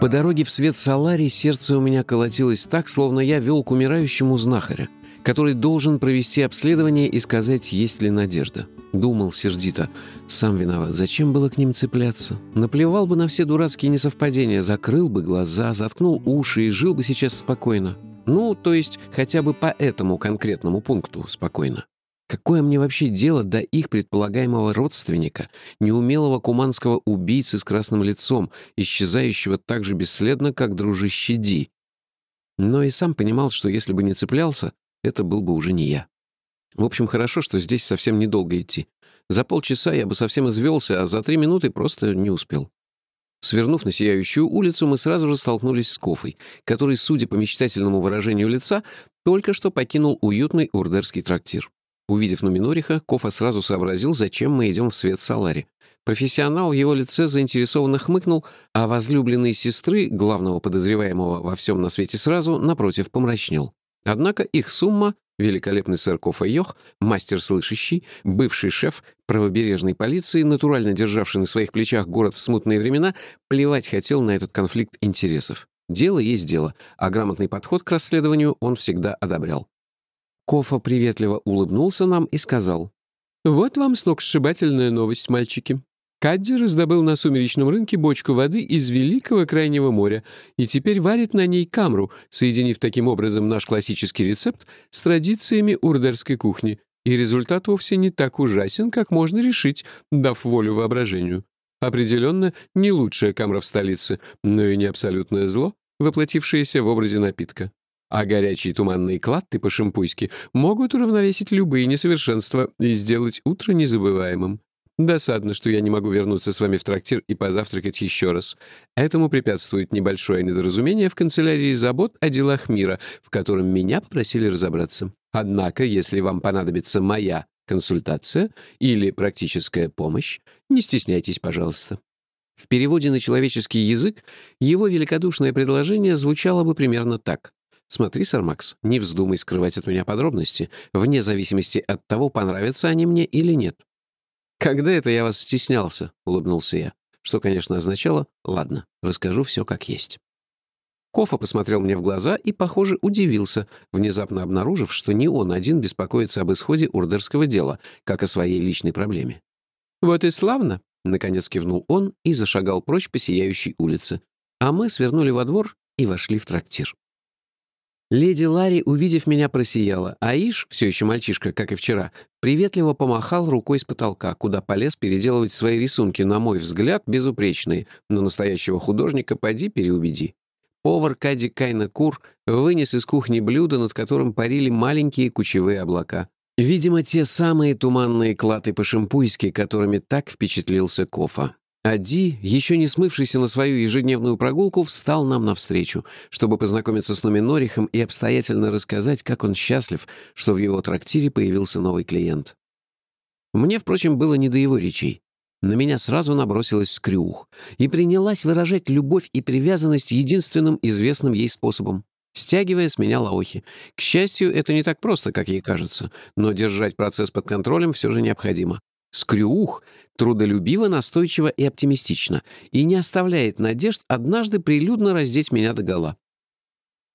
По дороге в свет Салари сердце у меня колотилось так, словно я вел к умирающему знахаря, который должен провести обследование и сказать, есть ли надежда. Думал сердито. Сам виноват. Зачем было к ним цепляться? Наплевал бы на все дурацкие несовпадения, закрыл бы глаза, заткнул уши и жил бы сейчас спокойно. Ну, то есть хотя бы по этому конкретному пункту спокойно. Какое мне вообще дело до их предполагаемого родственника, неумелого куманского убийцы с красным лицом, исчезающего так же бесследно, как дружище Ди? Но и сам понимал, что если бы не цеплялся, это был бы уже не я. В общем, хорошо, что здесь совсем недолго идти. За полчаса я бы совсем извелся, а за три минуты просто не успел. Свернув на сияющую улицу, мы сразу же столкнулись с Кофой, который, судя по мечтательному выражению лица, только что покинул уютный урдерский трактир. Увидев Нуминориха, Кофа сразу сообразил, зачем мы идем в свет Салари. Профессионал в его лице заинтересованно хмыкнул, а возлюбленной сестры, главного подозреваемого во всем на свете сразу, напротив, помрачнел. Однако их сумма великолепный сэр Кофа Йох, мастер слышащий, бывший шеф правобережной полиции, натурально державший на своих плечах город в смутные времена, плевать хотел на этот конфликт интересов. Дело есть дело, а грамотный подход к расследованию он всегда одобрял. Кофа приветливо улыбнулся нам и сказал, «Вот вам сногсшибательная новость, мальчики. Кадди раздобыл на сумеречном рынке бочку воды из Великого Крайнего моря и теперь варит на ней камру, соединив таким образом наш классический рецепт с традициями урдерской кухни. И результат вовсе не так ужасен, как можно решить, дав волю воображению. Определенно, не лучшая камра в столице, но и не абсолютное зло, воплотившееся в образе напитка. А горячие туманные кладты по-шампуйски могут уравновесить любые несовершенства и сделать утро незабываемым. Досадно, что я не могу вернуться с вами в трактир и позавтракать еще раз. Этому препятствует небольшое недоразумение в канцелярии забот о делах мира, в котором меня попросили разобраться. Однако, если вам понадобится моя консультация или практическая помощь, не стесняйтесь, пожалуйста. В переводе на человеческий язык его великодушное предложение звучало бы примерно так. «Смотри, сэр Макс, не вздумай скрывать от меня подробности, вне зависимости от того, понравятся они мне или нет. «Когда это я вас стеснялся?» — улыбнулся я. Что, конечно, означало «Ладно, расскажу все как есть». Кофа посмотрел мне в глаза и, похоже, удивился, внезапно обнаружив, что не он один беспокоится об исходе урдерского дела, как о своей личной проблеме. «Вот и славно!» — наконец кивнул он и зашагал прочь по сияющей улице. А мы свернули во двор и вошли в трактир. Леди Ларри, увидев меня, просияла, а Иш, все еще мальчишка, как и вчера, приветливо помахал рукой с потолка, куда полез переделывать свои рисунки, на мой взгляд, безупречные, но настоящего художника поди переубеди. Повар Кади Кайна Кур вынес из кухни блюдо, над которым парили маленькие кучевые облака. Видимо, те самые туманные клаты по-шампуйски, которыми так впечатлился Кофа. Ади, еще не смывшийся на свою ежедневную прогулку, встал нам навстречу, чтобы познакомиться с Нуминорихом и обстоятельно рассказать, как он счастлив, что в его трактире появился новый клиент. Мне, впрочем, было не до его речей. На меня сразу набросилась скрюх и принялась выражать любовь и привязанность единственным известным ей способом стягивая с меня лаохи. К счастью, это не так просто, как ей кажется, но держать процесс под контролем все же необходимо. Скрюух трудолюбиво, настойчиво и оптимистично, и не оставляет надежд однажды прилюдно раздеть меня догола.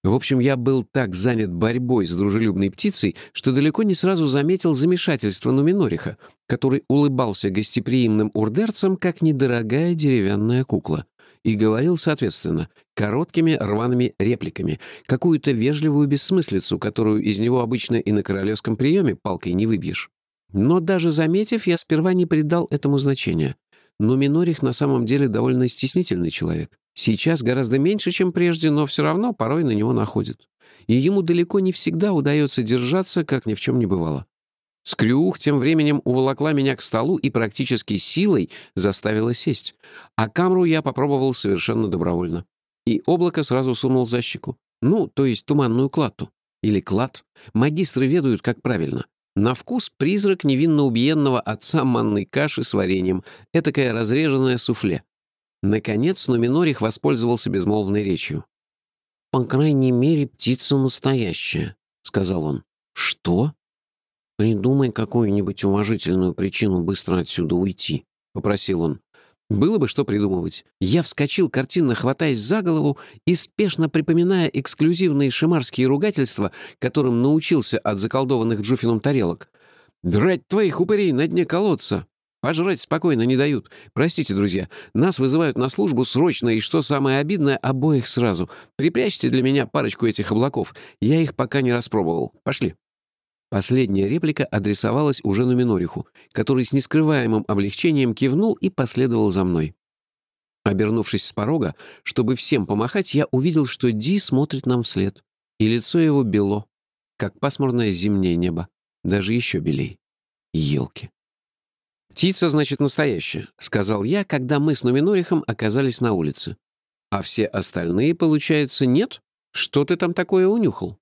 В общем, я был так занят борьбой с дружелюбной птицей, что далеко не сразу заметил замешательство Нуминориха, который улыбался гостеприимным урдерцам, как недорогая деревянная кукла, и говорил, соответственно, короткими рваными репликами, какую-то вежливую бессмыслицу, которую из него обычно и на королевском приеме палкой не выбьешь. Но даже заметив, я сперва не придал этому значения. Но Минорих на самом деле довольно стеснительный человек. Сейчас гораздо меньше, чем прежде, но все равно порой на него находят. И ему далеко не всегда удается держаться, как ни в чем не бывало. Скрюх тем временем уволокла меня к столу и практически силой заставила сесть. А камру я попробовал совершенно добровольно. И облако сразу сунул за щеку. Ну, то есть туманную клатту. Или клад. Магистры ведают, как правильно. На вкус призрак невинно убиенного отца манной каши с вареньем, этакое разреженное суфле. Наконец Нуминорих воспользовался безмолвной речью. «По крайней мере, птица настоящая», — сказал он. «Что?» «Придумай какую-нибудь уважительную причину быстро отсюда уйти», — попросил он. Было бы что придумывать. Я вскочил, картинно хватаясь за голову и спешно припоминая эксклюзивные шимарские ругательства, которым научился от заколдованных Джуфином тарелок. «Драть твоих упырей на дне колодца!» Пожрать спокойно не дают. Простите, друзья, нас вызывают на службу срочно, и что самое обидное, обоих сразу. Припрячьте для меня парочку этих облаков. Я их пока не распробовал. Пошли». Последняя реплика адресовалась уже Нуминориху, который с нескрываемым облегчением кивнул и последовал за мной. Обернувшись с порога, чтобы всем помахать, я увидел, что Ди смотрит нам вслед, и лицо его бело, как пасмурное зимнее небо, даже еще белей. Елки. «Птица, значит, настоящая», — сказал я, когда мы с Нуминорихом оказались на улице. «А все остальные, получается, нет? Что ты там такое унюхал?»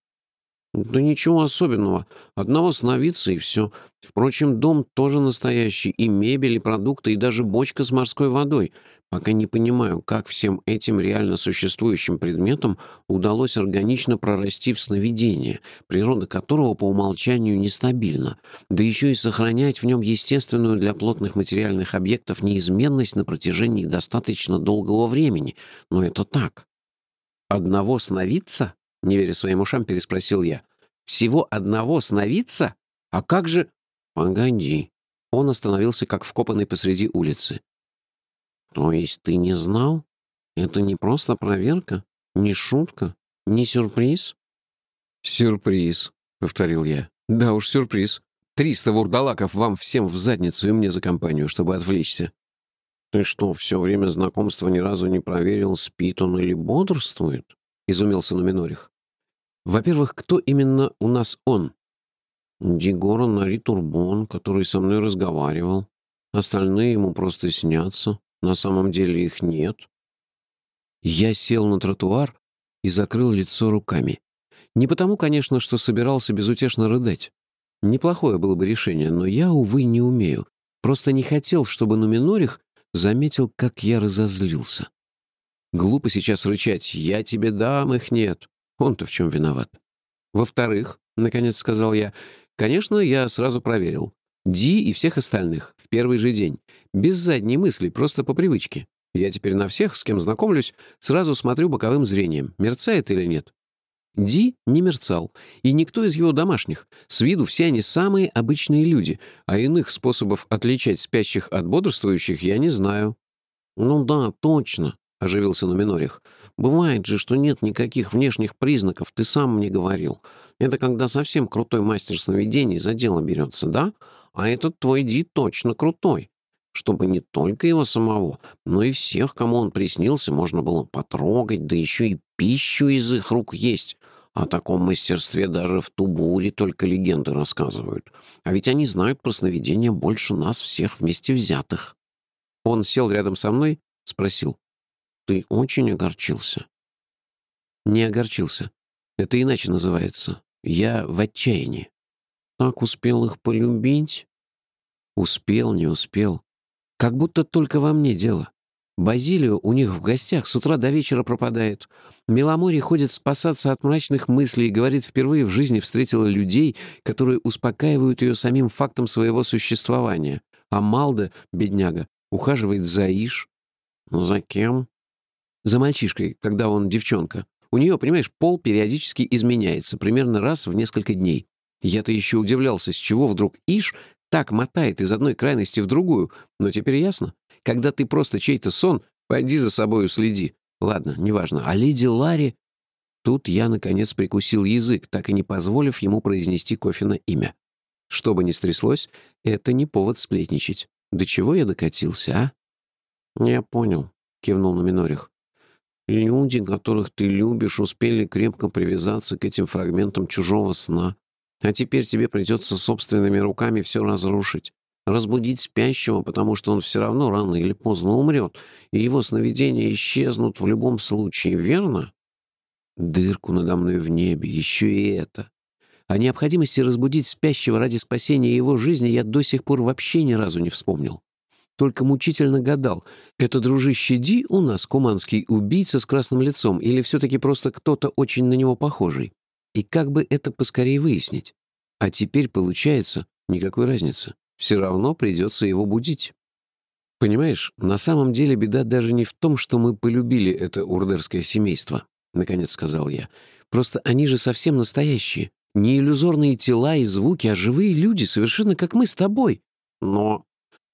«Да ничего особенного. Одного сновидца и все. Впрочем, дом тоже настоящий. И мебель, и продукты, и даже бочка с морской водой. Пока не понимаю, как всем этим реально существующим предметам удалось органично прорасти в сновидение, природа которого по умолчанию нестабильна, да еще и сохранять в нем естественную для плотных материальных объектов неизменность на протяжении достаточно долгого времени. Но это так. «Одного сновидца?» — не веря своим ушам, переспросил я. «Всего одного сновидца? А как же...» «Погоди». Он остановился, как вкопанный посреди улицы. «То есть ты не знал? Это не просто проверка? Не шутка? Не сюрприз?» «Сюрприз», — повторил я. «Да уж, сюрприз. Триста вурдалаков вам всем в задницу и мне за компанию, чтобы отвлечься». «Ты что, все время знакомства ни разу не проверил, спит он или бодрствует?» — изумился Нуминорих. «Во-первых, кто именно у нас он?» «Дигора Нари Турбон, который со мной разговаривал. Остальные ему просто снятся. На самом деле их нет. Я сел на тротуар и закрыл лицо руками. Не потому, конечно, что собирался безутешно рыдать. Неплохое было бы решение, но я, увы, не умею. Просто не хотел, чтобы Нуминорих заметил, как я разозлился. Глупо сейчас рычать «Я тебе дам, их нет». Он-то в чем виноват? Во-вторых, — наконец сказал я, — конечно, я сразу проверил. Ди и всех остальных в первый же день. Без задней мысли, просто по привычке. Я теперь на всех, с кем знакомлюсь, сразу смотрю боковым зрением, мерцает или нет. Ди не мерцал, и никто из его домашних. С виду все они самые обычные люди, а иных способов отличать спящих от бодрствующих я не знаю. «Ну да, точно», — оживился Нуминорих. «Бывает же, что нет никаких внешних признаков, ты сам мне говорил. Это когда совсем крутой мастер сновидений за дело берется, да? А этот твой Ди точно крутой. Чтобы не только его самого, но и всех, кому он приснился, можно было потрогать, да еще и пищу из их рук есть. О таком мастерстве даже в Тубуре только легенды рассказывают. А ведь они знают про сновидения больше нас всех вместе взятых. Он сел рядом со мной, спросил. «Ты очень огорчился?» «Не огорчился. Это иначе называется. Я в отчаянии». Так успел их полюбить? Успел, не успел. Как будто только во мне дело. Базилио у них в гостях с утра до вечера пропадает. Меломори ходит спасаться от мрачных мыслей и говорит, впервые в жизни встретила людей, которые успокаивают ее самим фактом своего существования. А Малда, бедняга, ухаживает за Иш. За кем? За мальчишкой, когда он девчонка. У нее, понимаешь, пол периодически изменяется, примерно раз в несколько дней. Я-то еще удивлялся, с чего вдруг Иш так мотает из одной крайности в другую, но теперь ясно. Когда ты просто чей-то сон, пойди за собою следи. Ладно, неважно. А леди Ларри... Тут я, наконец, прикусил язык, так и не позволив ему произнести Кофина имя. Что бы ни стряслось, это не повод сплетничать. До чего я докатился, а? «Я понял», — кивнул на Минорих. «Люди, которых ты любишь, успели крепко привязаться к этим фрагментам чужого сна, а теперь тебе придется собственными руками все разрушить. Разбудить спящего, потому что он все равно рано или поздно умрет, и его сновидения исчезнут в любом случае, верно? Дырку надо мной в небе, еще и это. О необходимости разбудить спящего ради спасения его жизни я до сих пор вообще ни разу не вспомнил. Только мучительно гадал, это дружище Ди у нас куманский убийца с красным лицом или все-таки просто кто-то очень на него похожий? И как бы это поскорее выяснить? А теперь, получается, никакой разницы. Все равно придется его будить. Понимаешь, на самом деле беда даже не в том, что мы полюбили это урдерское семейство, наконец сказал я. Просто они же совсем настоящие. Не иллюзорные тела и звуки, а живые люди, совершенно как мы с тобой. Но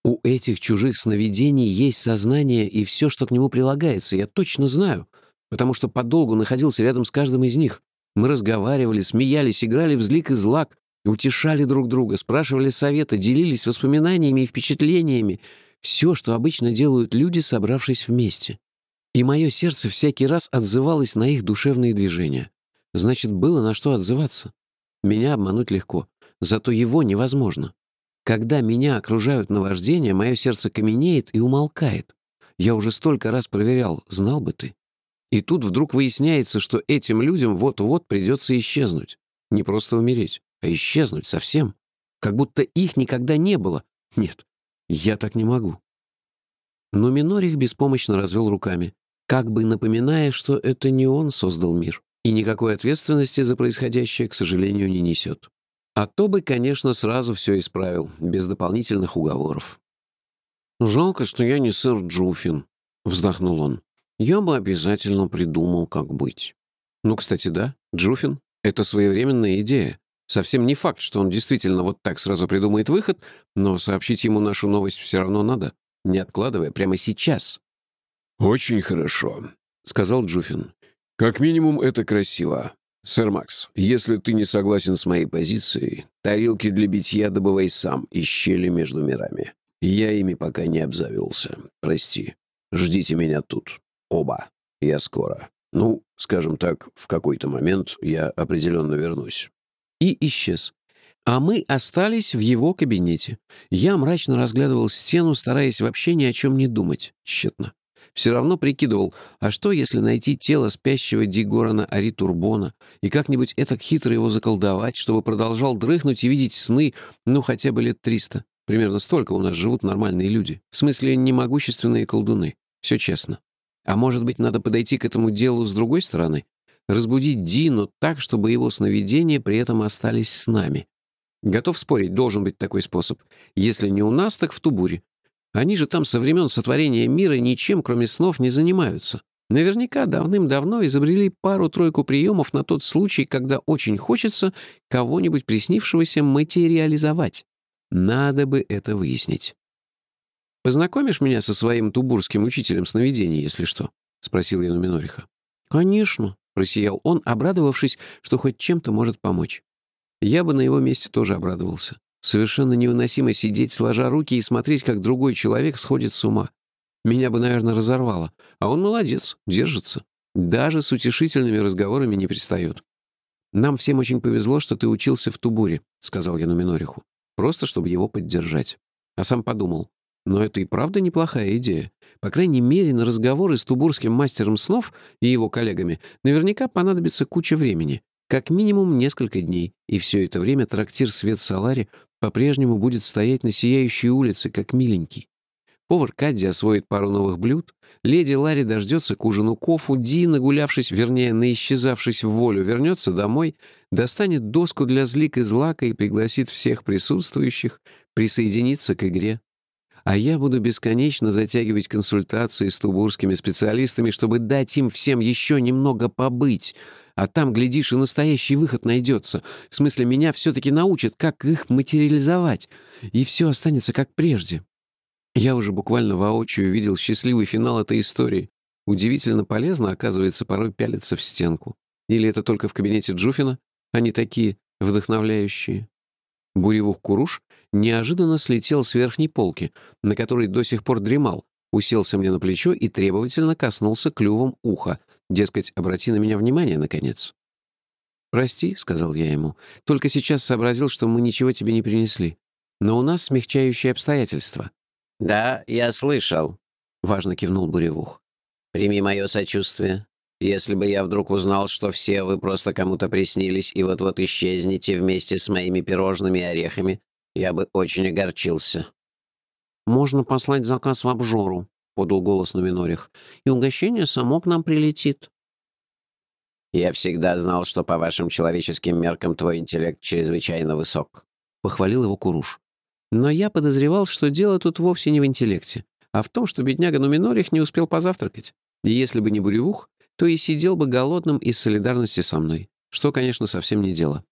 у этих чужих сновидений есть сознание и все, что к нему прилагается, я точно знаю, потому что подолгу находился рядом с каждым из них. Мы разговаривали, смеялись, играли в злик и злак, утешали друг друга, спрашивали совета, делились воспоминаниями и впечатлениями. Все, что обычно делают люди, собравшись вместе. И мое сердце всякий раз отзывалось на их душевные движения. Значит, было на что отзываться. Меня обмануть легко, зато его невозможно. Когда меня окружают наваждения, мое сердце каменеет и умолкает. Я уже столько раз проверял, знал бы ты. И тут вдруг выясняется, что этим людям вот-вот придется исчезнуть. Не просто умереть, а исчезнуть совсем. Как будто их никогда не было. Нет, я так не могу. Но Минорих беспомощно развел руками, как бы напоминая, что это не он создал мир, и никакой ответственности за происходящее, к сожалению, не несет. А то бы, конечно, сразу все исправил, без дополнительных уговоров. «Жалко, что я не сэр Джуфин», — вздохнул он. «Я бы обязательно придумал, как быть». Ну, кстати, да, Джуфин — это своевременная идея. Совсем не факт, что он действительно вот так сразу придумает выход, но сообщить ему нашу новость все равно надо, не откладывая прямо сейчас. «Очень хорошо», — сказал Джуфин. «Как минимум, это красиво. Сэр Макс, если ты не согласен с моей позицией, тарелки для битья добывай сам из щели между мирами. Я ими пока не обзавелся. Прости. Ждите меня тут. Оба. Я скоро. Ну, скажем так, в какой-то момент я определенно вернусь и исчез. А мы остались в его кабинете. Я мрачно разглядывал стену, стараясь вообще ни о чем не думать. Тщетно. Все равно прикидывал, а что, если найти тело спящего Дигорана Аритурбона и как-нибудь этак хитро его заколдовать, чтобы продолжал дрыхнуть и видеть сны, ну, хотя бы лет триста. Примерно столько у нас живут нормальные люди. В смысле, немогущественные колдуны. Все честно. А может быть, надо подойти к этому делу с другой стороны? разбудить Дину так, чтобы его сновидения при этом остались с нами. Готов спорить, должен быть такой способ. Если не у нас, так в Тубуре. Они же там со времен сотворения мира ничем, кроме снов, не занимаются. Наверняка давным-давно изобрели пару-тройку приемов на тот случай, когда очень хочется кого-нибудь приснившегося материализовать. Надо бы это выяснить. «Познакомишь меня со своим тубурским учителем сновидений, если что?» — спросил я Нуминориха. «Конечно», Просиял он, обрадовавшись, что хоть чем-то может помочь. Я бы на его месте тоже обрадовался. Совершенно невыносимо сидеть, сложа руки и смотреть, как другой человек сходит с ума. Меня бы, наверное, разорвало. А он молодец, держится. Даже с утешительными разговорами не пристает. «Нам всем очень повезло, что ты учился в Тубуре», — сказал я Нуминориху. «Просто, чтобы его поддержать». А сам подумал. Но это и правда неплохая идея. По крайней мере, на разговоры с тубурским мастером снов и его коллегами наверняка понадобится куча времени. Как минимум несколько дней. И все это время трактир «Свет Салари» по-прежнему будет стоять на сияющей улице, как миленький. Повар Кадди освоит пару новых блюд, леди Ларри дождется к ужину кофу, Ди, нагулявшись, вернее, наисчезавшись в волю, вернется домой, достанет доску для злик и злака и пригласит всех присутствующих присоединиться к игре. А я буду бесконечно затягивать консультации с тубурскими специалистами, чтобы дать им всем еще немного побыть. А там, глядишь, и настоящий выход найдется. В смысле, меня все-таки научат, как их материализовать. И все останется как прежде. Я уже буквально воочию видел счастливый финал этой истории. Удивительно полезно, оказывается, порой пялиться в стенку. Или это только в кабинете Джуфина? Они такие вдохновляющие. Буревух Куруш неожиданно слетел с верхней полки, на которой до сих пор дремал, уселся мне на плечо и требовательно коснулся клювом уха, дескать, обрати на меня внимание, наконец. «Прости», — сказал я ему, — «только сейчас сообразил, что мы ничего тебе не принесли. Но у нас смягчающие обстоятельства». «Да, я слышал», — важно кивнул Буревух. «Прими мое сочувствие. Если бы я вдруг узнал, что все вы просто кому-то приснились и вот-вот исчезнете вместе с моими пирожными и орехами, я бы очень огорчился». «Можно послать заказ в обжору», — подал голос на Минорих, «и угощение само к нам прилетит». «Я всегда знал, что по вашим человеческим меркам твой интеллект чрезвычайно высок», — похвалил его Куруш. Но я подозревал, что дело тут вовсе не в интеллекте, а в том, что бедняга Нуминорих не успел позавтракать. И если бы не буревух, то и сидел бы голодным из солидарности со мной, что, конечно, совсем не дело.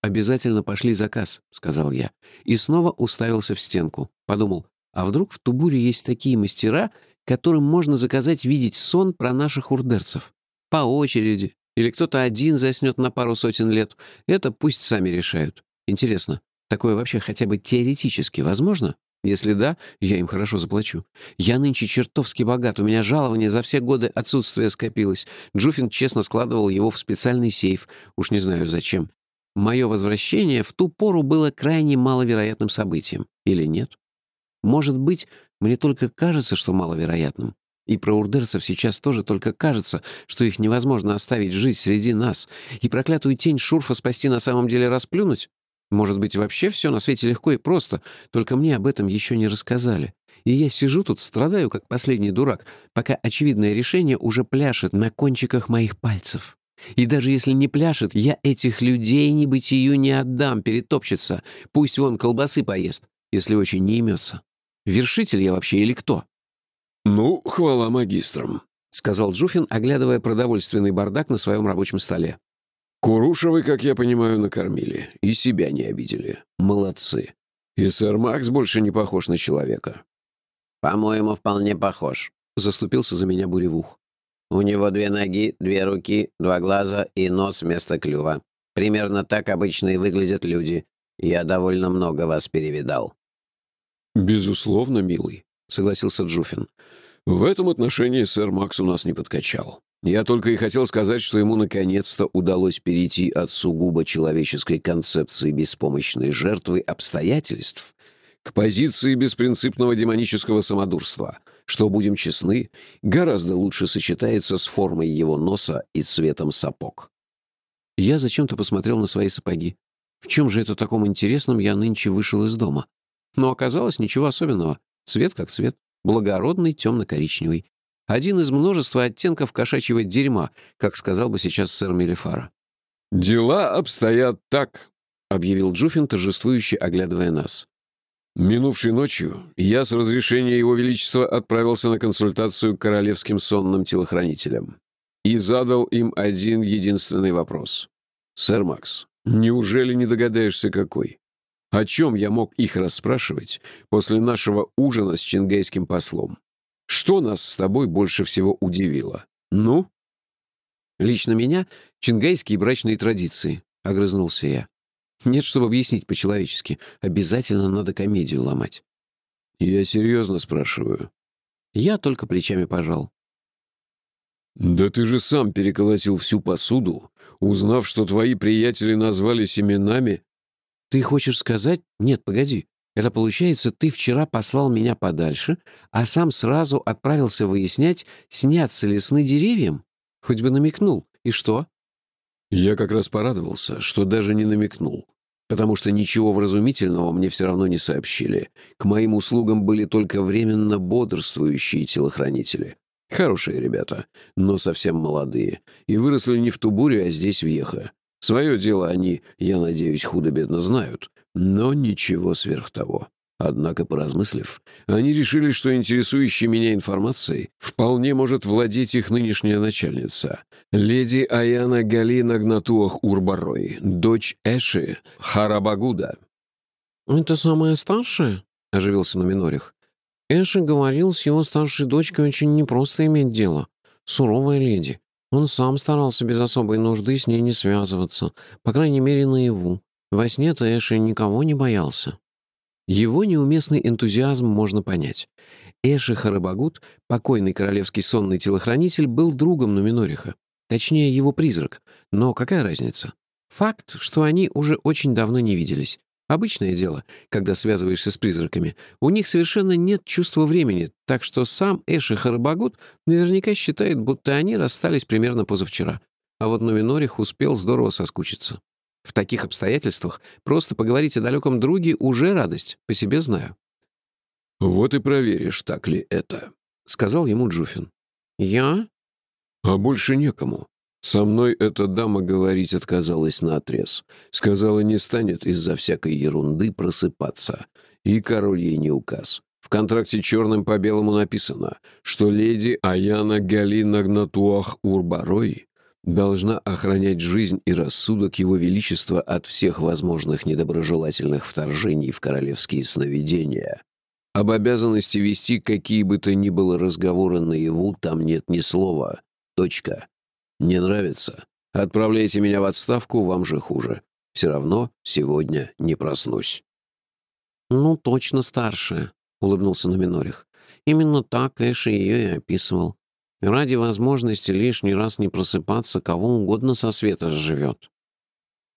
«Обязательно пошли заказ», — сказал я, и снова уставился в стенку. Подумал, а вдруг в Тубуре есть такие мастера, которым можно заказать видеть сон про наших урдерцев? По очереди. Или кто-то один заснет на пару сотен лет. Это пусть сами решают. Интересно, такое вообще хотя бы теоретически возможно? Если да, я им хорошо заплачу. Я нынче чертовски богат, у меня жалование за все годы отсутствия скопилось. Джуфин честно складывал его в специальный сейф. Уж не знаю зачем. Мое возвращение в ту пору было крайне маловероятным событием. Или нет? Может быть, мне только кажется, что маловероятным. И про урдерцев сейчас тоже только кажется, что их невозможно оставить жить среди нас. И проклятую тень Шурфа спасти на самом деле расплюнуть? Может быть, вообще все на свете легко и просто, только мне об этом еще не рассказали. И я сижу тут, страдаю, как последний дурак, пока очевидное решение уже пляшет на кончиках моих пальцев. И даже если не пляшет, я этих людей ни бытию не отдам, перетопчется. Пусть вон колбасы поест, если очень не имется. Вершитель я вообще или кто?» «Ну, хвала магистрам», — сказал Джуфин, оглядывая продовольственный бардак на своем рабочем столе. «Курушевы, как я понимаю, накормили. И себя не обидели. Молодцы. И сэр Макс больше не похож на человека». «По-моему, вполне похож», — заступился за меня Буревух. У него две ноги, две руки, два глаза и нос вместо клюва. Примерно так обычно и выглядят люди. Я довольно много вас перевидал». «Безусловно, милый», — согласился Джуфин. «В этом отношении сэр Макс у нас не подкачал. Я только и хотел сказать, что ему наконец-то удалось перейти от сугубо человеческой концепции беспомощной жертвы обстоятельств к позиции беспринципного демонического самодурства, что, будем честны, гораздо лучше сочетается с формой его носа и цветом сапог. Я зачем-то посмотрел на свои сапоги. В чем же это таком интересном я нынче вышел из дома? Но оказалось ничего особенного. Цвет как цвет. Благородный, темно-коричневый. Один из множества оттенков кошачьего дерьма, как сказал бы сейчас сэр Мелифара. «Дела обстоят так», — объявил Джуффин, торжествующе оглядывая нас. Минувшей ночью я с разрешения Его Величества отправился на консультацию к королевским сонным телохранителям и задал им один единственный вопрос. «Сэр Макс, неужели не догадаешься, какой? О чем я мог их расспрашивать после нашего ужина с чингайским послом? Что нас с тобой больше всего удивило? Ну?» «Лично меня — чингайские брачные традиции», — огрызнулся я. Нет, чтобы объяснить по-человечески. Обязательно надо комедию ломать. Я серьезно спрашиваю. Я только плечами пожал. «Да ты же сам переколотил всю посуду, узнав, что твои приятели назвались именами». «Ты хочешь сказать? Нет, погоди. Это получается, ты вчера послал меня подальше, а сам сразу отправился выяснять, снятся ли сны деревьям? Хоть бы намекнул. И что?» Я как раз порадовался, что даже не намекнул потому что ничего вразумительного мне все равно не сообщили. К моим услугам были только временно бодрствующие телохранители. Хорошие ребята, но совсем молодые. И выросли не в Тубуре, а здесь, в Ехе. Свое дело они, я надеюсь, худо-бедно знают, но ничего сверх того. Однако, поразмыслив, они решили, что интересующей меня информацией вполне может владеть их нынешняя начальница, леди Аяна Галина Гнатуах Урбарой, дочь Эши Харабагуда. «Это самая старшая?» — оживился на Минорих. «Эши говорил, с его старшей дочкой очень непросто иметь дело. Суровая леди. Он сам старался без особой нужды с ней не связываться, по крайней мере, наяву. Во сне-то Эши никого не боялся». Его неуместный энтузиазм можно понять. Эши Харабагут, покойный королевский сонный телохранитель, был другом Нуминориха. Точнее, его призрак. Но какая разница? Факт, что они уже очень давно не виделись. Обычное дело, когда связываешься с призраками. У них совершенно нет чувства времени, так что сам Эши Харабагут наверняка считает, будто они расстались примерно позавчера. А вот Нуминорих успел здорово соскучиться. В таких обстоятельствах просто поговорить о далеком друге уже радость, по себе знаю. «Вот и проверишь, так ли это», — сказал ему Джуфин. «Я?» «А больше некому. Со мной эта дама говорить отказалась наотрез. Сказала, не станет из-за всякой ерунды просыпаться. И король ей не указ. В контракте черным по белому написано, что леди Аяна Галина Гнатуах Урбарой должна охранять жизнь и рассудок Его Величества от всех возможных недоброжелательных вторжений в королевские сновидения. Об обязанности вести какие бы то ни было разговоры наяву там нет ни слова. Точка. Не нравится? Отправляйте меня в отставку, вам же хуже. Все равно сегодня не проснусь». «Ну, точно старшая», — улыбнулся Номинорих. «Именно так Эши ее и описывал. Ради возможности лишний раз не просыпаться, кого угодно со света сживет».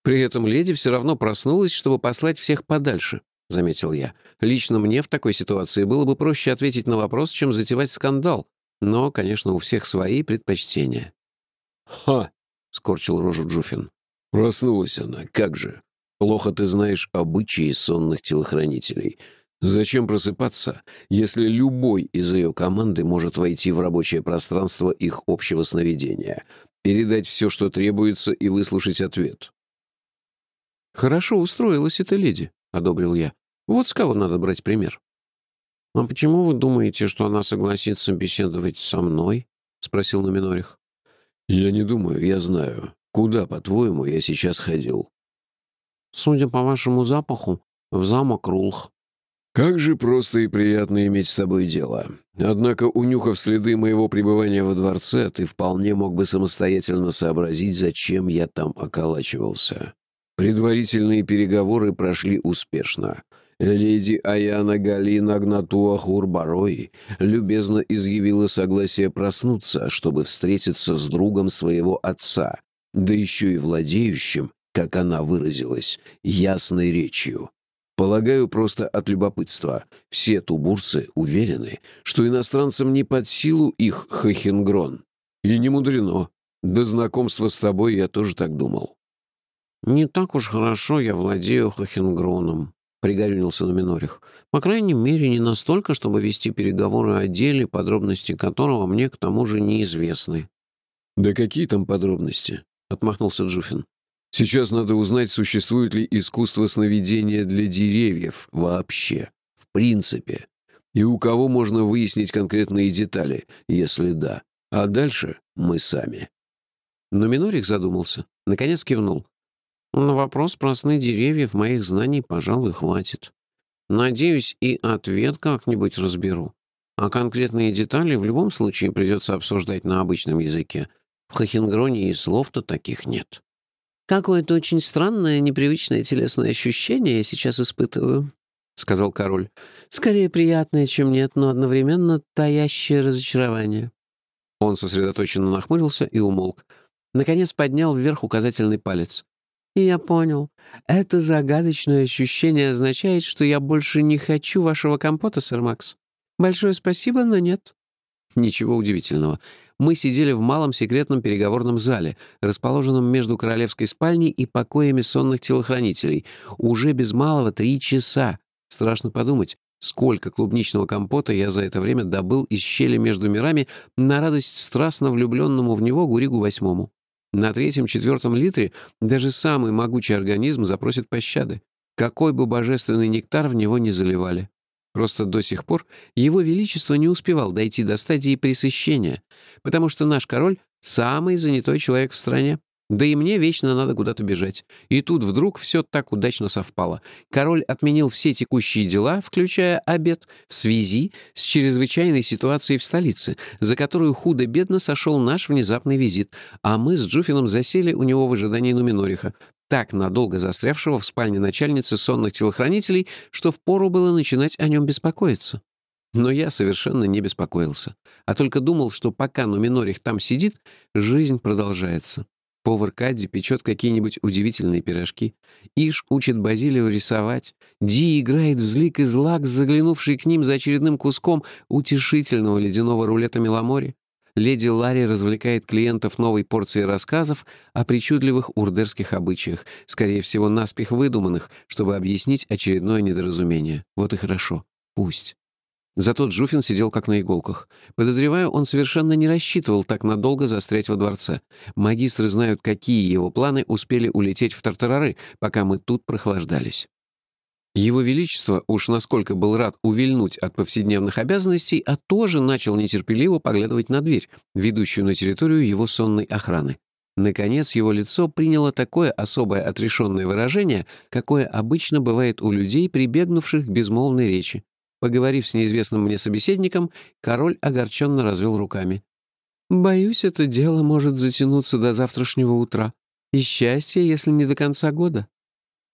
При этом леди все равно проснулась, чтобы послать всех подальше, — заметил я. «Лично мне в такой ситуации было бы проще ответить на вопрос, чем затевать скандал. Но, конечно, у всех свои предпочтения». «Ха!» — скорчил рожу Джуфин. «Проснулась она, как же. Плохо ты знаешь обычаи сонных телохранителей. Зачем просыпаться, если любой из ее команды может войти в рабочее пространство их общего сновидения, передать все, что требуется, и выслушать ответ?» «Хорошо устроилась эта леди», — одобрил я. Вот с кого надо брать пример. «А почему вы думаете, что она согласится беседовать со мной?» — спросил Номинорих. «Я не думаю, я знаю. Куда, по-твоему, я сейчас ходил?» «Судя по вашему запаху, в замок Рулх». «Как же просто и приятно иметь с тобой дело. Однако, унюхав следы моего пребывания во дворце, ты вполне мог бы самостоятельно сообразить, зачем я там околачивался. Предварительные переговоры прошли успешно». Леди Аяна Галина Гнатуа Хурбарой любезно изъявила согласие проснуться, чтобы встретиться с другом своего отца, да еще и владеющим, как она выразилась, ясной речью. Полагаю, просто от любопытства. Все тубурцы уверены, что иностранцам не под силу их хохенгрон. И не мудрено. До знакомства с тобой я тоже так думал. «Не так уж хорошо я владею хохенгроном», — пригорюнился на Минорих. «По крайней мере, не настолько, чтобы вести переговоры о деле, подробности которого мне к тому же неизвестны». «Да какие там подробности?» — отмахнулся Джуфин. «Сейчас надо узнать, существует ли искусство сновидения для деревьев вообще, в принципе, и у кого можно выяснить конкретные детали, если да. А дальше мы сами». Но Минорих задумался, наконец кивнул. На вопрос про сны деревьев моих знаний, пожалуй, хватит. Надеюсь, и ответ как-нибудь разберу. А конкретные детали в любом случае придется обсуждать на обычном языке. В Хохенгроне и слов-то таких нет. «Какое-то очень странное, непривычное телесное ощущение я сейчас испытываю», — сказал король. «Скорее приятное, чем нет, но одновременно таящее разочарование». Он сосредоточенно нахмурился и умолк. Наконец поднял вверх указательный палец. И я понял. Это загадочное ощущение означает, что я больше не хочу вашего компота, сэр Макс. Большое спасибо, но нет. Ничего удивительного. Мы сидели в малом секретном переговорном зале, расположенном между королевской спальней и покоями сонных телохранителей. Уже без малого три часа. Страшно подумать, сколько клубничного компота я за это время добыл из щели между мирами на радость страстно влюбленному в него Гуригу Восьмому. На третьем-четвертом литре даже самый могучий организм запросит пощады, какой бы божественный нектар в него не заливали. Просто до сих пор его величество не успевал дойти до стадии пресыщения, потому что наш король — самый занятой человек в стране. Да и мне вечно надо куда-то бежать. И тут вдруг все так удачно совпало. Король отменил все текущие дела, включая обед, в связи с чрезвычайной ситуацией в столице, за которую худо-бедно сошел наш внезапный визит, а мы с Джуфином засели у него в ожидании Нуминориха, так надолго застрявшего в спальне начальницы сонных телохранителей, что впору было начинать о нем беспокоиться. Но я совершенно не беспокоился, а только думал, что пока Нуминорих там сидит, жизнь продолжается. Повар Кадди печет какие-нибудь удивительные пирожки. Иш учит Базилию рисовать. Ди играет в злик и злак, заглянувший к ним за очередным куском утешительного ледяного рулета Меломори. Леди Ларри развлекает клиентов новой порцией рассказов о причудливых урдерских обычаях, скорее всего, наспех выдуманных, чтобы объяснить очередное недоразумение. Вот и хорошо. Пусть. Зато Джуфин сидел как на иголках. Подозреваю, он совершенно не рассчитывал так надолго застрять во дворце. Магистры знают, какие его планы успели улететь в тартарары, пока мы тут прохлаждались. Его Величество, уж насколько был рад увильнуть от повседневных обязанностей, а тоже начал нетерпеливо поглядывать на дверь, ведущую на территорию его сонной охраны. Наконец, его лицо приняло такое особое отрешенное выражение, какое обычно бывает у людей, прибегнувших к безмолвной речи. Поговорив с неизвестным мне собеседником, король огорченно развел руками. «Боюсь, это дело может затянуться до завтрашнего утра. И счастье, если не до конца года».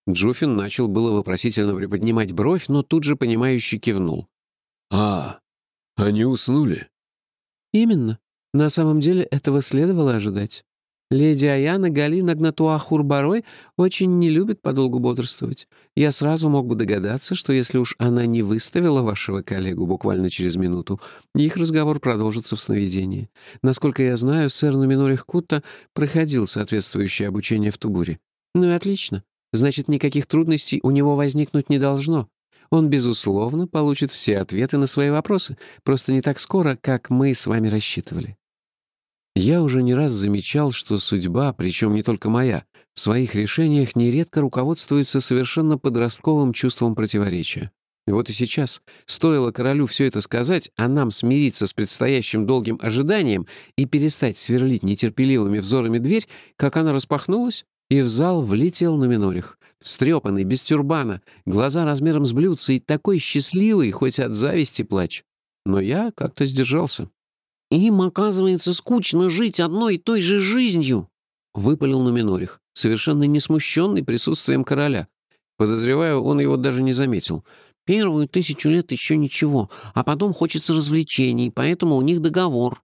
Джуфин начал было вопросительно приподнимать бровь, но тут же понимающе кивнул. «А, они уснули?» «Именно. На самом деле этого следовало ожидать. Леди Аяна Галина Гнатуахур-Барой очень не любит подолгу бодрствовать. Я сразу мог бы догадаться, что если уж она не выставила вашего коллегу буквально через минуту, их разговор продолжится в сновидении. Насколько я знаю, сэр Нуминорих Кутта проходил соответствующее обучение в Тубуре. Ну и отлично. Значит, никаких трудностей у него возникнуть не должно. Он, безусловно, получит все ответы на свои вопросы, просто не так скоро, как мы с вами рассчитывали. Я уже не раз замечал, что судьба, причем не только моя, в своих решениях нередко руководствуется совершенно подростковым чувством противоречия. Вот и сейчас, стоило королю все это сказать, а нам смириться с предстоящим долгим ожиданием и перестать сверлить нетерпеливыми взорами дверь, как она распахнулась, и в зал влетел на минорих, встрепанный, без тюрбана, глаза размером с блюдца и такой счастливый, хоть от зависти плач. Но я как-то сдержался. «Им, оказывается, скучно жить одной и той же жизнью», — выпалил Нуминорих, совершенно не смущенный присутствием короля. Подозреваю, он его даже не заметил. «Первую тысячу лет еще ничего, а потом хочется развлечений, поэтому у них договор».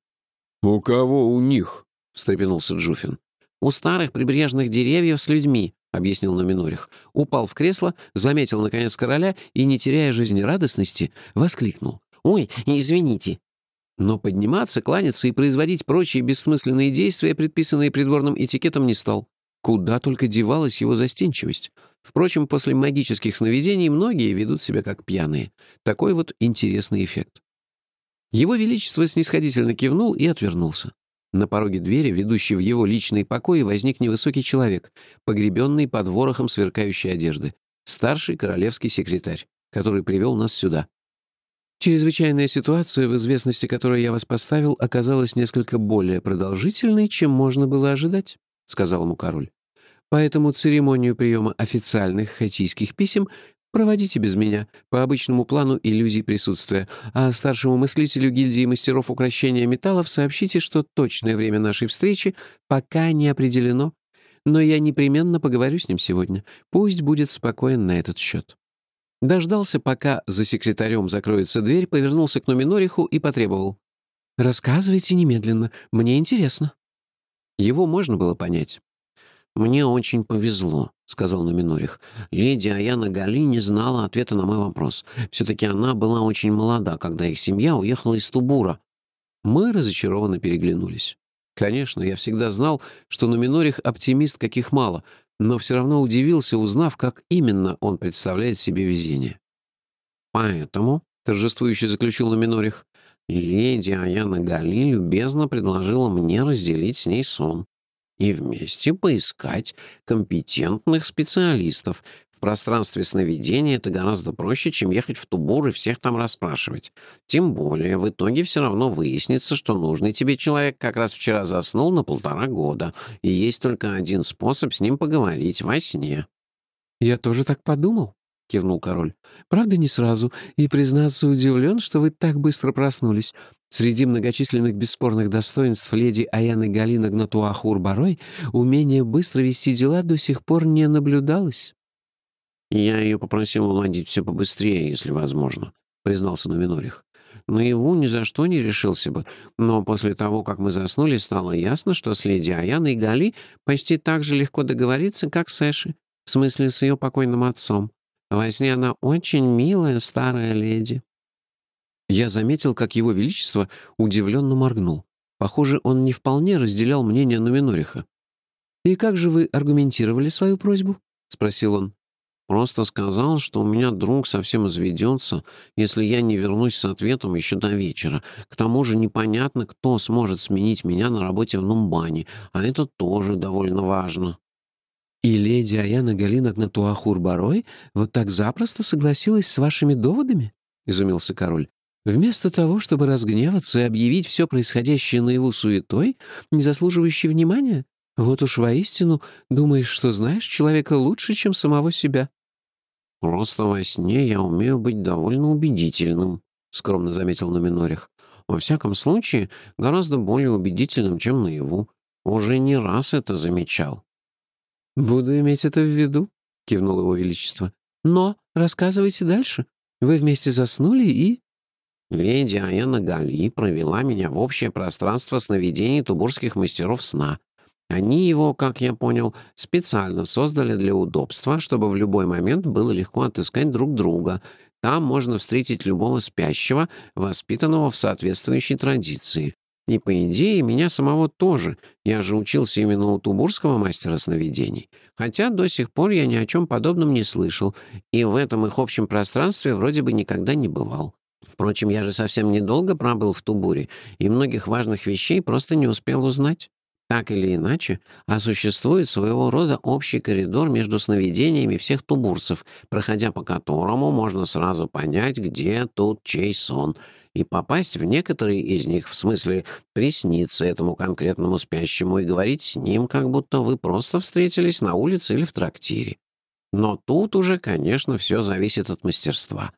«У кого у них?» — встрепенулся Джуфин. «У старых прибрежных деревьев с людьми», — объяснил Нуминорих. Упал в кресло, заметил, наконец, короля и, не теряя жизнерадостности, воскликнул. «Ой, извините, но подниматься, кланяться и производить прочие бессмысленные действия, предписанные придворным этикетом, не стал. Куда только девалась его застенчивость. Впрочем, после магических сновидений многие ведут себя как пьяные. Такой вот интересный эффект. Его Величество снисходительно кивнул и отвернулся. На пороге двери, ведущей в его личный покой, возник невысокий человек, погребенный под ворохом сверкающей одежды, старший королевский секретарь, который привел нас сюда. Чрезвычайная ситуация, в известности которой я вас поставил, оказалась несколько более продолжительной, чем можно было ожидать», — сказал ему король. «Поэтому церемонию приема официальных хатийских писем проводите без меня, по обычному плану иллюзий присутствия, а старшему мыслителю гильдии мастеров украшения металлов сообщите, что точное время нашей встречи пока не определено, но я непременно поговорю с ним сегодня. Пусть будет спокоен на этот счет». Дождался, пока за секретарем закроется дверь, повернулся к Нуминориху и потребовал. «Рассказывайте немедленно, мне интересно». Его можно было понять. «Мне очень повезло», — сказал Нуминорих. «Леди Аяна Гали не знала ответа на мой вопрос. Все-таки она была очень молода, когда их семья уехала из Тубура». Мы разочарованно переглянулись. Конечно, я всегда знал, что Нуминорих оптимист каких мало, но все равно удивился, узнав, как именно он представляет себе везение. «Поэтому», — торжествующе заключил Номинорих, «леди Аяна Гали любезно предложила мне разделить с ней сон и вместе поискать компетентных специалистов, в пространстве сновидения это гораздо проще, чем ехать в Тубур и всех там расспрашивать. Тем более, в итоге все равно выяснится, что нужный тебе человек как раз вчера заснул на полтора года, и есть только один способ с ним поговорить во сне». «Я тоже так подумал», — кивнул король. «Правда, не сразу, и, признаться, удивлен, что вы так быстро проснулись. Среди многочисленных бесспорных достоинств леди Аяны Галина Гнатуахур-Барой умение быстро вести дела до сих пор не наблюдалось». «Я ее попросил уладить все побыстрее, если возможно», — признался Новинорих. Наяву ни за что не решился бы, но после того, как мы заснули, стало ясно, что с леди Аяной Гали почти так же легко договориться, как с Эши, в смысле с ее покойным отцом. Во сне она очень милая старая леди. Я заметил, как его величество удивленно моргнул. Похоже, он не вполне разделял мнение Нуминориха. «И как же вы аргументировали свою просьбу?» — спросил он. Просто сказал, что у меня друг совсем изведется, если я не вернусь с ответом еще до вечера. К тому же непонятно, кто сможет сменить меня на работе в Нумбане, а это тоже довольно важно. И леди Аяна Галина Гнатуахур-Барой вот так запросто согласилась с вашими доводами?» — изумился король. «Вместо того, чтобы разгневаться и объявить все происходящее наяву суетой, не заслуживающей внимания, вот уж воистину думаешь, что знаешь человека лучше, чем самого себя». «Просто во сне я умею быть довольно убедительным», — скромно заметил Номинорих. «Во всяком случае, гораздо более убедительным, чем наяву. Уже не раз это замечал». «Буду иметь это в виду», — кивнул его величество. «Но рассказывайте дальше. Вы вместе заснули и...» Леди Аяна Гали провела меня в общее пространство сновидений тубурских мастеров сна. Они его, как я понял, специально создали для удобства, чтобы в любой момент было легко отыскать друг друга. Там можно встретить любого спящего, воспитанного в соответствующей традиции. И, по идее, меня самого тоже. Я же учился именно у тубурского мастера сновидений. Хотя до сих пор я ни о чем подобном не слышал, и в этом их общем пространстве вроде бы никогда не бывал. Впрочем, я же совсем недолго пробыл в Тубуре, и многих важных вещей просто не успел узнать. Так или иначе, а существует своего рода общий коридор между сновидениями всех тубурцев, проходя по которому можно сразу понять, где тут чей сон — и попасть в некоторые из них, в смысле присниться этому конкретному спящему и говорить с ним, как будто вы просто встретились на улице или в трактире. Но тут уже, конечно, все зависит от мастерства.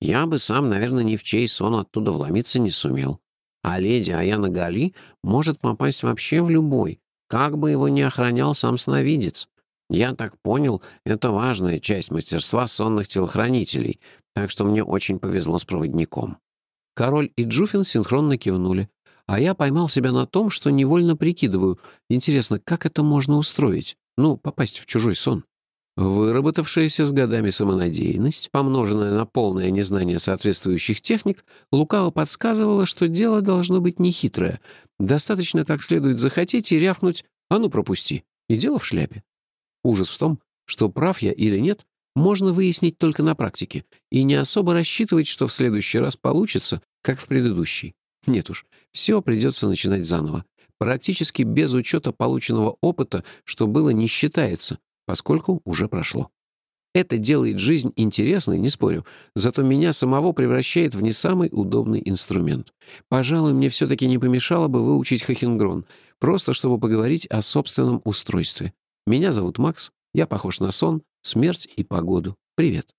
Я бы сам, наверное, ни в чей сон оттуда вломиться не сумел. А леди Аяна Гали может попасть вообще в любой, как бы его ни охранял сам сновидец. Я так понял, это важная часть мастерства сонных телохранителей, так что мне очень повезло с проводником. Король и Джуфин синхронно кивнули, а я поймал себя на том, что невольно прикидываю. Интересно, как это можно устроить? Ну, попасть в чужой сон. Выработавшаяся с годами самонадеянность, помноженная на полное незнание соответствующих техник, лукаво подсказывала, что дело должно быть нехитрое. Достаточно как следует захотеть и рявкнуть «А ну, пропусти!» И дело в шляпе. Ужас в том, что прав я или нет, можно выяснить только на практике и не особо рассчитывать, что в следующий раз получится, как в предыдущий. Нет уж, все придется начинать заново. Практически без учета полученного опыта, что было, не считается, поскольку уже прошло. Это делает жизнь интересной, не спорю, зато меня самого превращает в не самый удобный инструмент. Пожалуй, мне все-таки не помешало бы выучить Хохенгрон, просто чтобы поговорить о собственном устройстве. Меня зовут Макс, я похож на сон, смерть и погоду. Привет.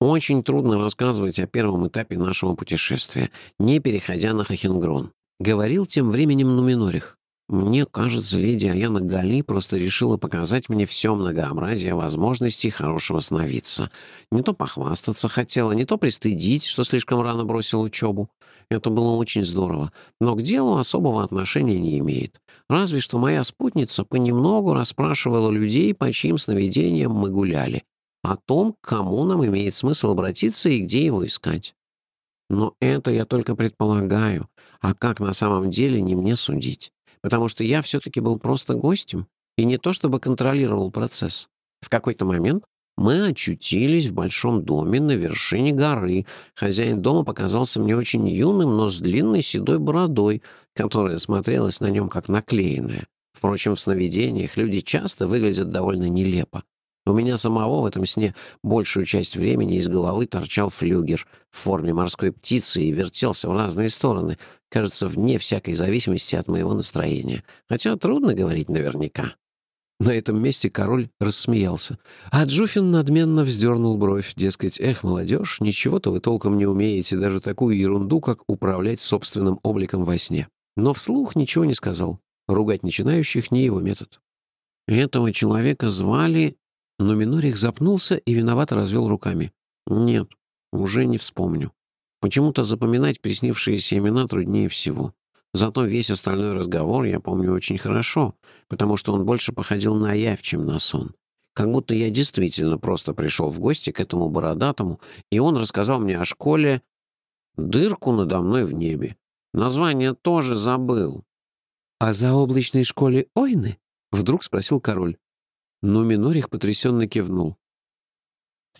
Очень трудно рассказывать о первом этапе нашего путешествия, не переходя на Хохенгрон. Говорил тем временем Нуминорих. Мне кажется, леди Аяна Гали просто решила показать мне все многообразие возможностей хорошего сновидца. Не то похвастаться хотела, не то пристыдить, что слишком рано бросил учебу. Это было очень здорово, но к делу особого отношения не имеет. Разве что моя спутница понемногу расспрашивала людей, по чьим сновидениям мы гуляли, о том, к кому нам имеет смысл обратиться и где его искать. Но это я только предполагаю, а как на самом деле не мне судить потому что я все-таки был просто гостем и не то чтобы контролировал процесс. В какой-то момент мы очутились в большом доме на вершине горы. Хозяин дома показался мне очень юным, но с длинной седой бородой, которая смотрелась на нем как наклеенная. Впрочем, в сновидениях люди часто выглядят довольно нелепо. У меня самого в этом сне большую часть времени из головы торчал флюгер в форме морской птицы и вертелся в разные стороны, кажется, вне всякой зависимости от моего настроения. Хотя трудно говорить наверняка. На этом месте король рассмеялся, а Джуфин надменно вздернул бровь, дескать, «Эх, молодежь, ничего-то вы толком не умеете, даже такую ерунду, как управлять собственным обликом во сне». Но вслух ничего не сказал. Ругать начинающих не его метод. Этого человека звали но Минорих запнулся и виновато развел руками. «Нет, уже не вспомню. Почему-то запоминать приснившиеся имена труднее всего. Зато весь остальной разговор я помню очень хорошо, потому что он больше походил на явь, чем на сон. Как будто я действительно просто пришел в гости к этому бородатому, и он рассказал мне о школе «Дырку надо мной в небе». Название тоже забыл. — О заоблачной школе Ойны? — вдруг спросил король. Но Минорих потрясенно кивнул.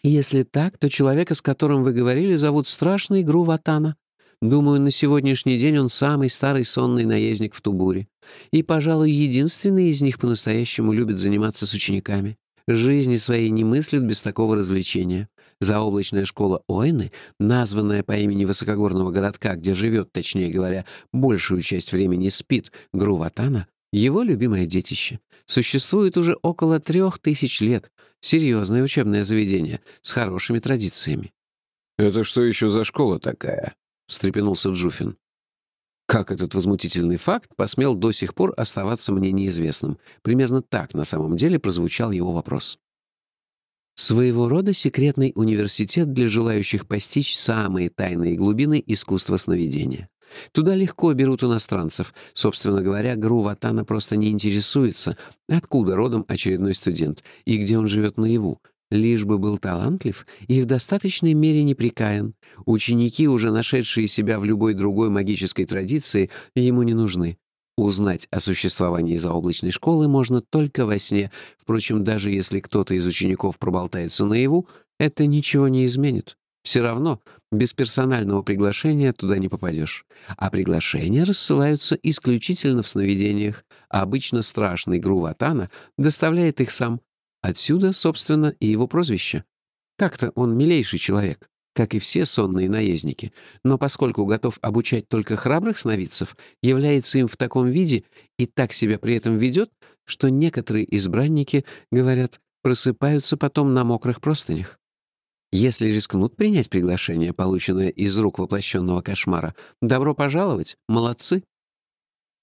«Если так, то человека, с которым вы говорили, зовут Страшный Гру Ватана. Думаю, на сегодняшний день он самый старый сонный наездник в Тубуре. И, пожалуй, единственный из них по-настоящему любит заниматься с учениками. Жизни своей не мыслит без такого развлечения. Заоблачная школа Ойны, названная по имени высокогорного городка, где живет, точнее говоря, большую часть времени спит Груватана, его любимое детище. Существует уже около трех тысяч лет. Серьезное учебное заведение с хорошими традициями. «Это что еще за школа такая?» — встрепенулся Джуфин. Как этот возмутительный факт посмел до сих пор оставаться мне неизвестным? Примерно так на самом деле прозвучал его вопрос. Своего рода секретный университет для желающих постичь самые тайные глубины искусства сновидения. Туда легко берут иностранцев. Собственно говоря, Гру Ватана просто не интересуется, откуда родом очередной студент и где он живет наяву. Лишь бы был талантлив и в достаточной мере неприкаян. Ученики, уже нашедшие себя в любой другой магической традиции, ему не нужны. Узнать о существовании заоблачной школы можно только во сне. Впрочем, даже если кто-то из учеников проболтается наяву, это ничего не изменит. Все равно без персонального приглашения туда не попадешь. А приглашения рассылаются исключительно в сновидениях, а обычно страшный Груватана доставляет их сам. Отсюда, собственно, и его прозвище. Так-то он милейший человек как и все сонные наездники, но поскольку готов обучать только храбрых сновидцев, является им в таком виде и так себя при этом ведет, что некоторые избранники, говорят, просыпаются потом на мокрых простынях. Если рискнут принять приглашение, полученное из рук воплощенного кошмара, добро пожаловать, молодцы.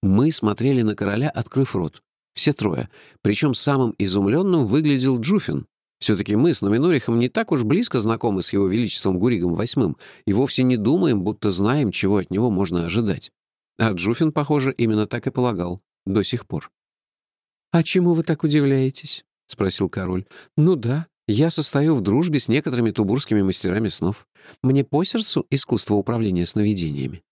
Мы смотрели на короля, открыв рот. Все трое. Причем самым изумленным выглядел Джуфин. Все-таки мы с Нуминорихом не так уж близко знакомы с его величеством Гуригом VIII и вовсе не думаем, будто знаем, чего от него можно ожидать. А Джуфин, похоже, именно так и полагал. До сих пор. «А чему вы так удивляетесь?» — спросил король. «Ну да, я состою в дружбе с некоторыми тубурскими мастерами снов. Мне по сердцу искусство управления сновидениями.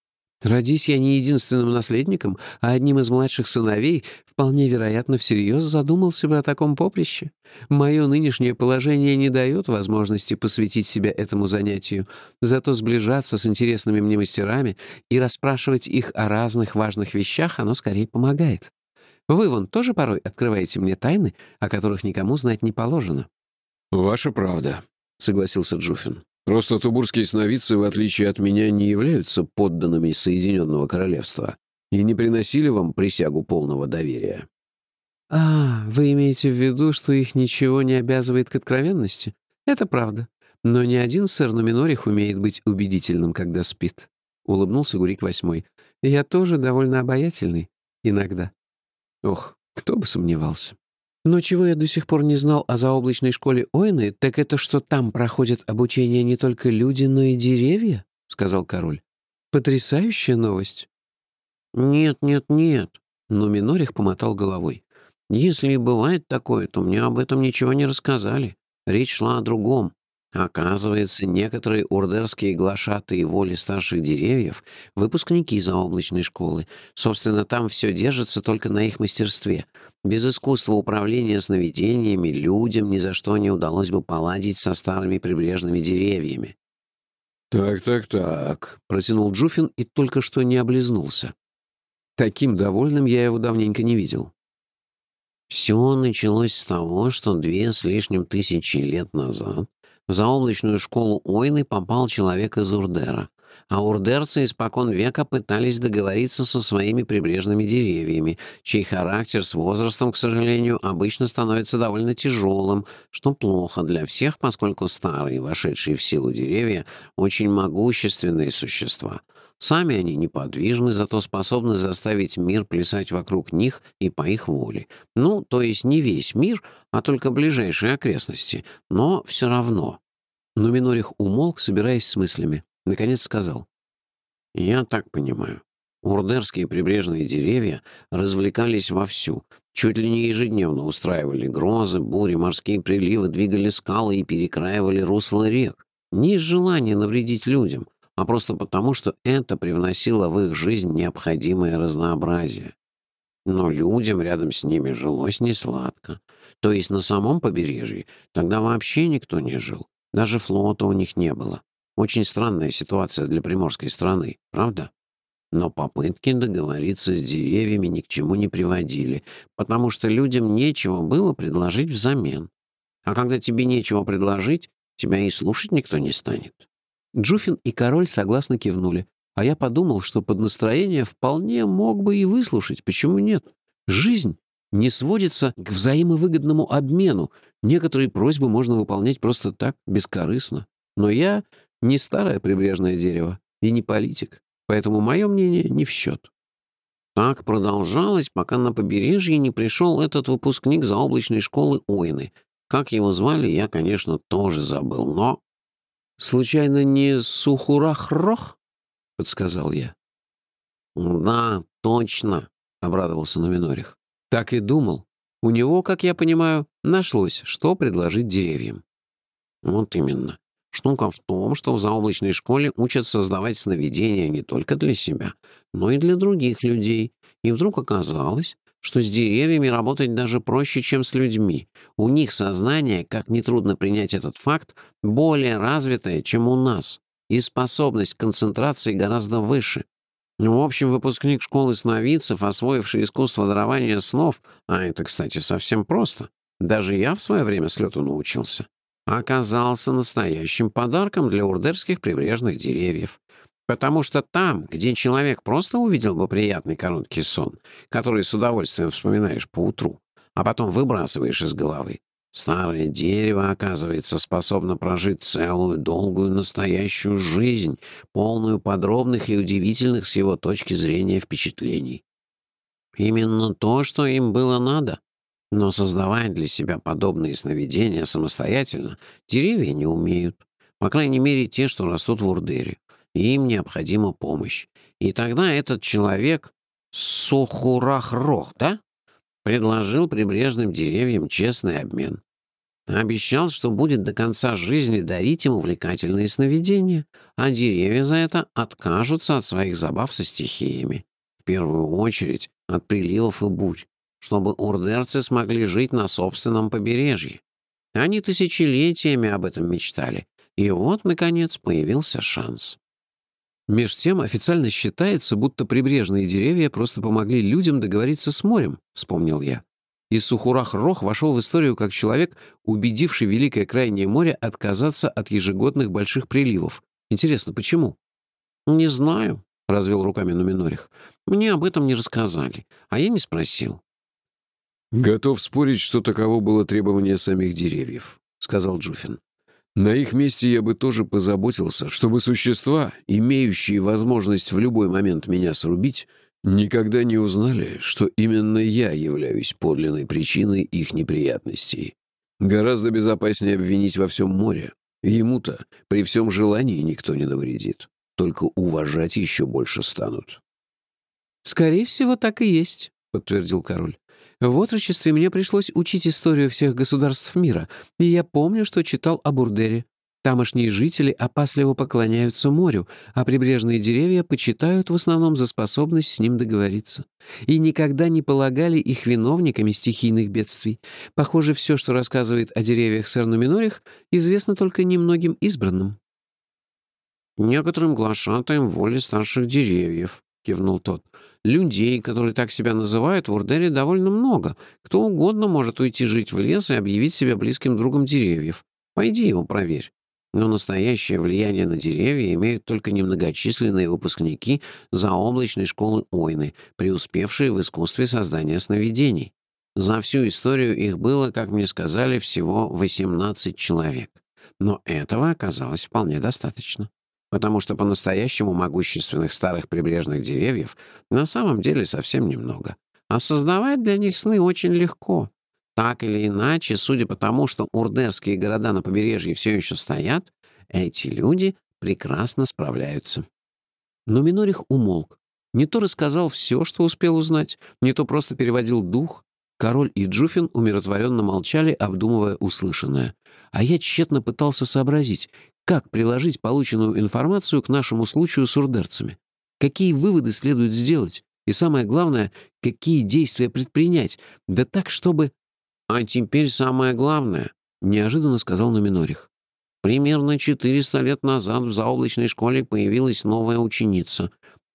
Родись я не единственным наследником, а одним из младших сыновей, вполне вероятно, всерьез задумался бы о таком поприще. Мое нынешнее положение не дает возможности посвятить себя этому занятию, зато сближаться с интересными мне мастерами и расспрашивать их о разных важных вещах оно скорее помогает. Вы вон тоже порой открываете мне тайны, о которых никому знать не положено. «Ваша правда», — согласился Джуфин. Просто тубурские сновидцы, в отличие от меня, не являются подданными Соединенного Королевства и не приносили вам присягу полного доверия». «А, вы имеете в виду, что их ничего не обязывает к откровенности? Это правда. Но ни один сэр Нуминорих умеет быть убедительным, когда спит», — улыбнулся Гурик Восьмой. «Я тоже довольно обаятельный. Иногда». Ох, кто бы сомневался. Но чего я до сих пор не знал о заоблачной школе Ойны, так это что там проходят обучение не только люди, но и деревья, — сказал король. Потрясающая новость. Нет, нет, нет, но Минорих помотал головой. Если и бывает такое, то мне об этом ничего не рассказали. Речь шла о другом. Оказывается, некоторые урдерские глашатые воли старших деревьев — выпускники заоблачной школы. Собственно, там все держится только на их мастерстве. Без искусства управления сновидениями людям ни за что не удалось бы поладить со старыми прибрежными деревьями. «Так-так-так», — протянул Джуфин и только что не облизнулся. Таким довольным я его давненько не видел. Все началось с того, что две с лишним тысячи лет назад в заоблачную школу Ойны попал человек из Урдера, а урдерцы испокон века пытались договориться со своими прибрежными деревьями, чей характер с возрастом, к сожалению, обычно становится довольно тяжелым, что плохо для всех, поскольку старые, вошедшие в силу деревья, очень могущественные существа. Сами они неподвижны, зато способны заставить мир плясать вокруг них и по их воле. Ну, то есть не весь мир, а только ближайшие окрестности, но все равно. Но Минорих умолк, собираясь с мыслями. Наконец сказал. «Я так понимаю. Урдерские прибрежные деревья развлекались вовсю. Чуть ли не ежедневно устраивали грозы, бури, морские приливы, двигали скалы и перекраивали русло рек. Не из желания навредить людям, а просто потому, что это привносило в их жизнь необходимое разнообразие. Но людям рядом с ними жилось несладко. То есть на самом побережье тогда вообще никто не жил. Даже флота у них не было. Очень странная ситуация для приморской страны, правда? Но попытки договориться с деревьями ни к чему не приводили, потому что людям нечего было предложить взамен. А когда тебе нечего предложить, тебя и слушать никто не станет. Джуфин и король согласно кивнули, а я подумал, что под настроение вполне мог бы и выслушать, почему нет? Жизнь не сводится к взаимовыгодному обмену. Некоторые просьбы можно выполнять просто так, бескорыстно. Но я не старое прибрежное дерево и не политик, поэтому мое мнение не в счет. Так продолжалось, пока на побережье не пришел этот выпускник заоблачной школы Ойны. Как его звали, я, конечно, тоже забыл, но... «Случайно не Сухурахрох?» — подсказал я. «Да, точно», — обрадовался Номинорих. Так и думал. У него, как я понимаю, нашлось, что предложить деревьям. Вот именно. Штука в том, что в заоблачной школе учат создавать сновидения не только для себя, но и для других людей. И вдруг оказалось, что с деревьями работать даже проще, чем с людьми. У них сознание, как нетрудно принять этот факт, более развитое, чем у нас, и способность концентрации гораздо выше. В общем, выпускник школы сновидцев, освоивший искусство дарования снов, а это, кстати, совсем просто, даже я в свое время с лету научился, оказался настоящим подарком для урдерских прибрежных деревьев. Потому что там, где человек просто увидел бы приятный короткий сон, который с удовольствием вспоминаешь по утру, а потом выбрасываешь из головы, старое дерево, оказывается, способно прожить целую, долгую, настоящую жизнь, полную подробных и удивительных с его точки зрения впечатлений. Именно то, что им было надо. Но создавать для себя подобные сновидения самостоятельно деревья не умеют. По крайней мере, те, что растут в Урдере. Им необходима помощь. И тогда этот человек, Сухурахрох, да? Предложил прибрежным деревьям честный обмен. Обещал, что будет до конца жизни дарить им увлекательные сновидения, а деревья за это откажутся от своих забав со стихиями. В первую очередь от приливов и бурь чтобы урдерцы смогли жить на собственном побережье. Они тысячелетиями об этом мечтали, и вот, наконец, появился шанс. Меж тем официально считается, будто прибрежные деревья просто помогли людям договориться с морем, вспомнил я. И Сухурах-Рох вошел в историю как человек, убедивший Великое Крайнее море отказаться от ежегодных больших приливов. Интересно, почему? «Не знаю», — развел руками Нуминорих. «Мне об этом не рассказали, а я не спросил. «Готов спорить, что таково было требование самих деревьев», — сказал Джуфин. «На их месте я бы тоже позаботился, чтобы существа, имеющие возможность в любой момент меня срубить, никогда не узнали, что именно я являюсь подлинной причиной их неприятностей. Гораздо безопаснее обвинить во всем море. Ему-то при всем желании никто не навредит, только уважать еще больше станут». «Скорее всего, так и есть», — подтвердил король. В отрочестве мне пришлось учить историю всех государств мира, и я помню, что читал о Бурдере. Тамошние жители опасливо поклоняются морю, а прибрежные деревья почитают в основном за способность с ним договориться. И никогда не полагали их виновниками стихийных бедствий. Похоже, все, что рассказывает о деревьях сэр известно только немногим избранным. «Некоторым глашатаем воли старших деревьев», — кивнул тот. Людей, которые так себя называют, в Урдере довольно много. Кто угодно может уйти жить в лес и объявить себя близким другом деревьев. Пойди его проверь. Но настоящее влияние на деревья имеют только немногочисленные выпускники заоблачной школы Ойны, преуспевшие в искусстве создания сновидений. За всю историю их было, как мне сказали, всего 18 человек. Но этого оказалось вполне достаточно потому что по-настоящему могущественных старых прибрежных деревьев на самом деле совсем немного. А создавать для них сны очень легко. Так или иначе, судя по тому, что урдерские города на побережье все еще стоят, эти люди прекрасно справляются. Но Минорих умолк. Не то рассказал все, что успел узнать, не то просто переводил дух. Король и Джуфин умиротворенно молчали, обдумывая услышанное. А я тщетно пытался сообразить, как приложить полученную информацию к нашему случаю с урдерцами? Какие выводы следует сделать? И самое главное, какие действия предпринять? Да так, чтобы... «А теперь самое главное», — неожиданно сказал Номинорих. Примерно 400 лет назад в заоблачной школе появилась новая ученица,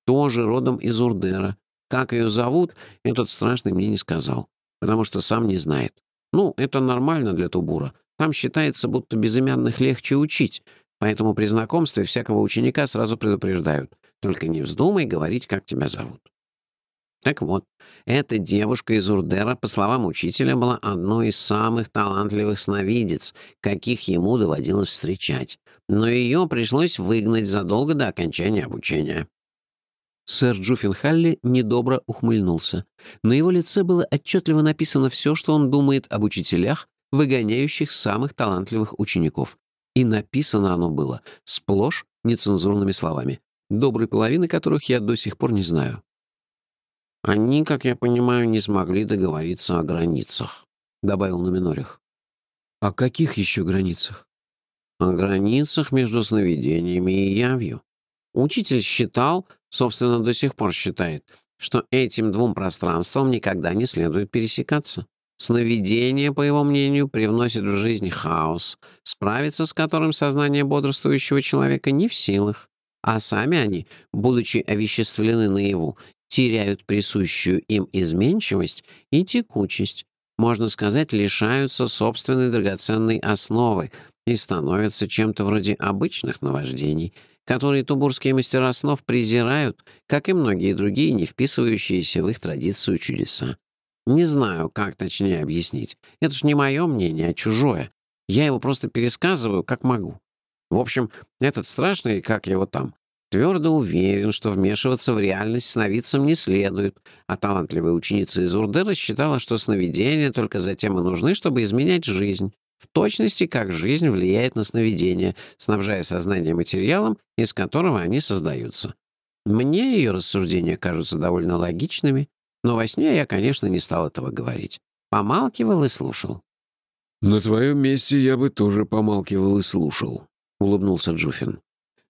тоже родом из Урдера. Как ее зовут, этот страшный мне не сказал, потому что сам не знает. Ну, это нормально для Тубура. Там считается, будто безымянных легче учить, поэтому при знакомстве всякого ученика сразу предупреждают. Только не вздумай говорить, как тебя зовут. Так вот, эта девушка из Урдера, по словам учителя, была одной из самых талантливых сновидец, каких ему доводилось встречать. Но ее пришлось выгнать задолго до окончания обучения. Сэр Джуффин недобро ухмыльнулся. На его лице было отчетливо написано все, что он думает об учителях, выгоняющих самых талантливых учеников. И написано оно было сплошь нецензурными словами, доброй половины которых я до сих пор не знаю. «Они, как я понимаю, не смогли договориться о границах», — добавил Нуминорих. «О каких еще границах?» «О границах между сновидениями и явью. Учитель считал, собственно, до сих пор считает, что этим двум пространствам никогда не следует пересекаться. Сновидение, по его мнению, привносит в жизнь хаос, справиться с которым сознание бодрствующего человека не в силах, а сами они, будучи овеществлены наяву, теряют присущую им изменчивость и текучесть, можно сказать, лишаются собственной драгоценной основы и становятся чем-то вроде обычных наваждений, которые тубурские мастера снов презирают, как и многие другие, не вписывающиеся в их традицию чудеса. Не знаю, как точнее объяснить. Это ж не мое мнение, а чужое. Я его просто пересказываю, как могу. В общем, этот страшный, как его там, Твердо уверен, что вмешиваться в реальность сновидцам не следует, а талантливая ученица из Урдера считала, что сновидения только затем и нужны, чтобы изменять жизнь, в точности как жизнь влияет на сновидения, снабжая сознание материалом, из которого они создаются. Мне ее рассуждения кажутся довольно логичными, но во сне я, конечно, не стал этого говорить. Помалкивал и слушал. «На твоем месте я бы тоже помалкивал и слушал», — улыбнулся Джуфин.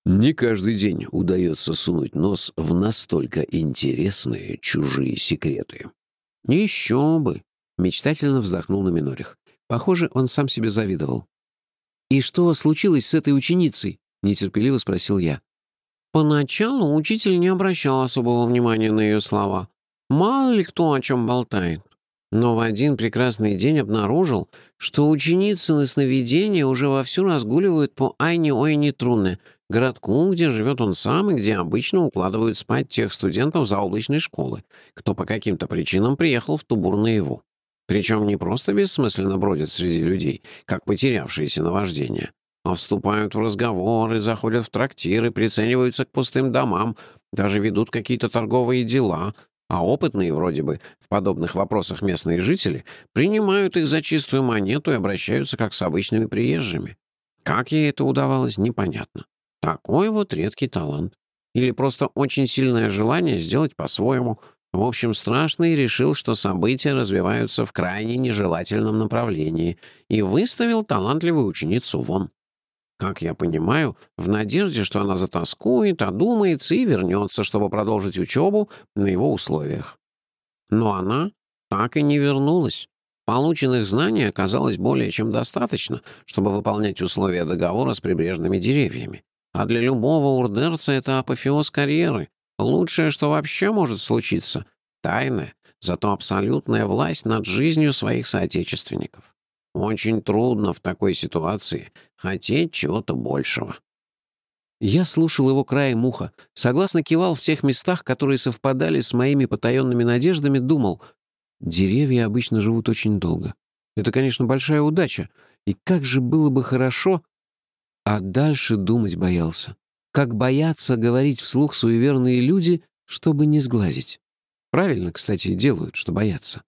Не каждый день удается сунуть нос в настолько интересные чужие секреты. «Еще бы!» — мечтательно вздохнул на Минорих. Похоже, он сам себе завидовал. «И что случилось с этой ученицей?» — нетерпеливо спросил я. Поначалу учитель не обращал особого внимания на ее слова. Мало ли кто о чем болтает. Но в один прекрасный день обнаружил, что ученицы на сновидения уже вовсю разгуливают по Айне-Ойне Труне, городку, где живет он сам и где обычно укладывают спать тех студентов заоблачной школы, кто по каким-то причинам приехал в Тубур наяву. Причем не просто бессмысленно бродят среди людей, как потерявшиеся наваждения, а вступают в разговоры, заходят в трактиры, прицениваются к пустым домам, даже ведут какие-то торговые дела, а опытные, вроде бы, в подобных вопросах местные жители принимают их за чистую монету и обращаются как с обычными приезжими. Как ей это удавалось, непонятно. Такой вот редкий талант. Или просто очень сильное желание сделать по-своему. В общем, страшный решил, что события развиваются в крайне нежелательном направлении, и выставил талантливую ученицу вон. Как я понимаю, в надежде, что она затаскует, одумается и вернется, чтобы продолжить учебу на его условиях. Но она так и не вернулась. Полученных знаний оказалось более чем достаточно, чтобы выполнять условия договора с прибрежными деревьями. А для любого урдерца это апофеоз карьеры. Лучшее, что вообще может случиться — тайная, зато абсолютная власть над жизнью своих соотечественников. Очень трудно в такой ситуации хотеть чего-то большего. Я слушал его краем уха, согласно кивал в тех местах, которые совпадали с моими потаенными надеждами, думал, деревья обычно живут очень долго. Это, конечно, большая удача, и как же было бы хорошо, а дальше думать боялся. Как боятся говорить вслух суеверные люди, чтобы не сглазить. Правильно, кстати, делают, что боятся.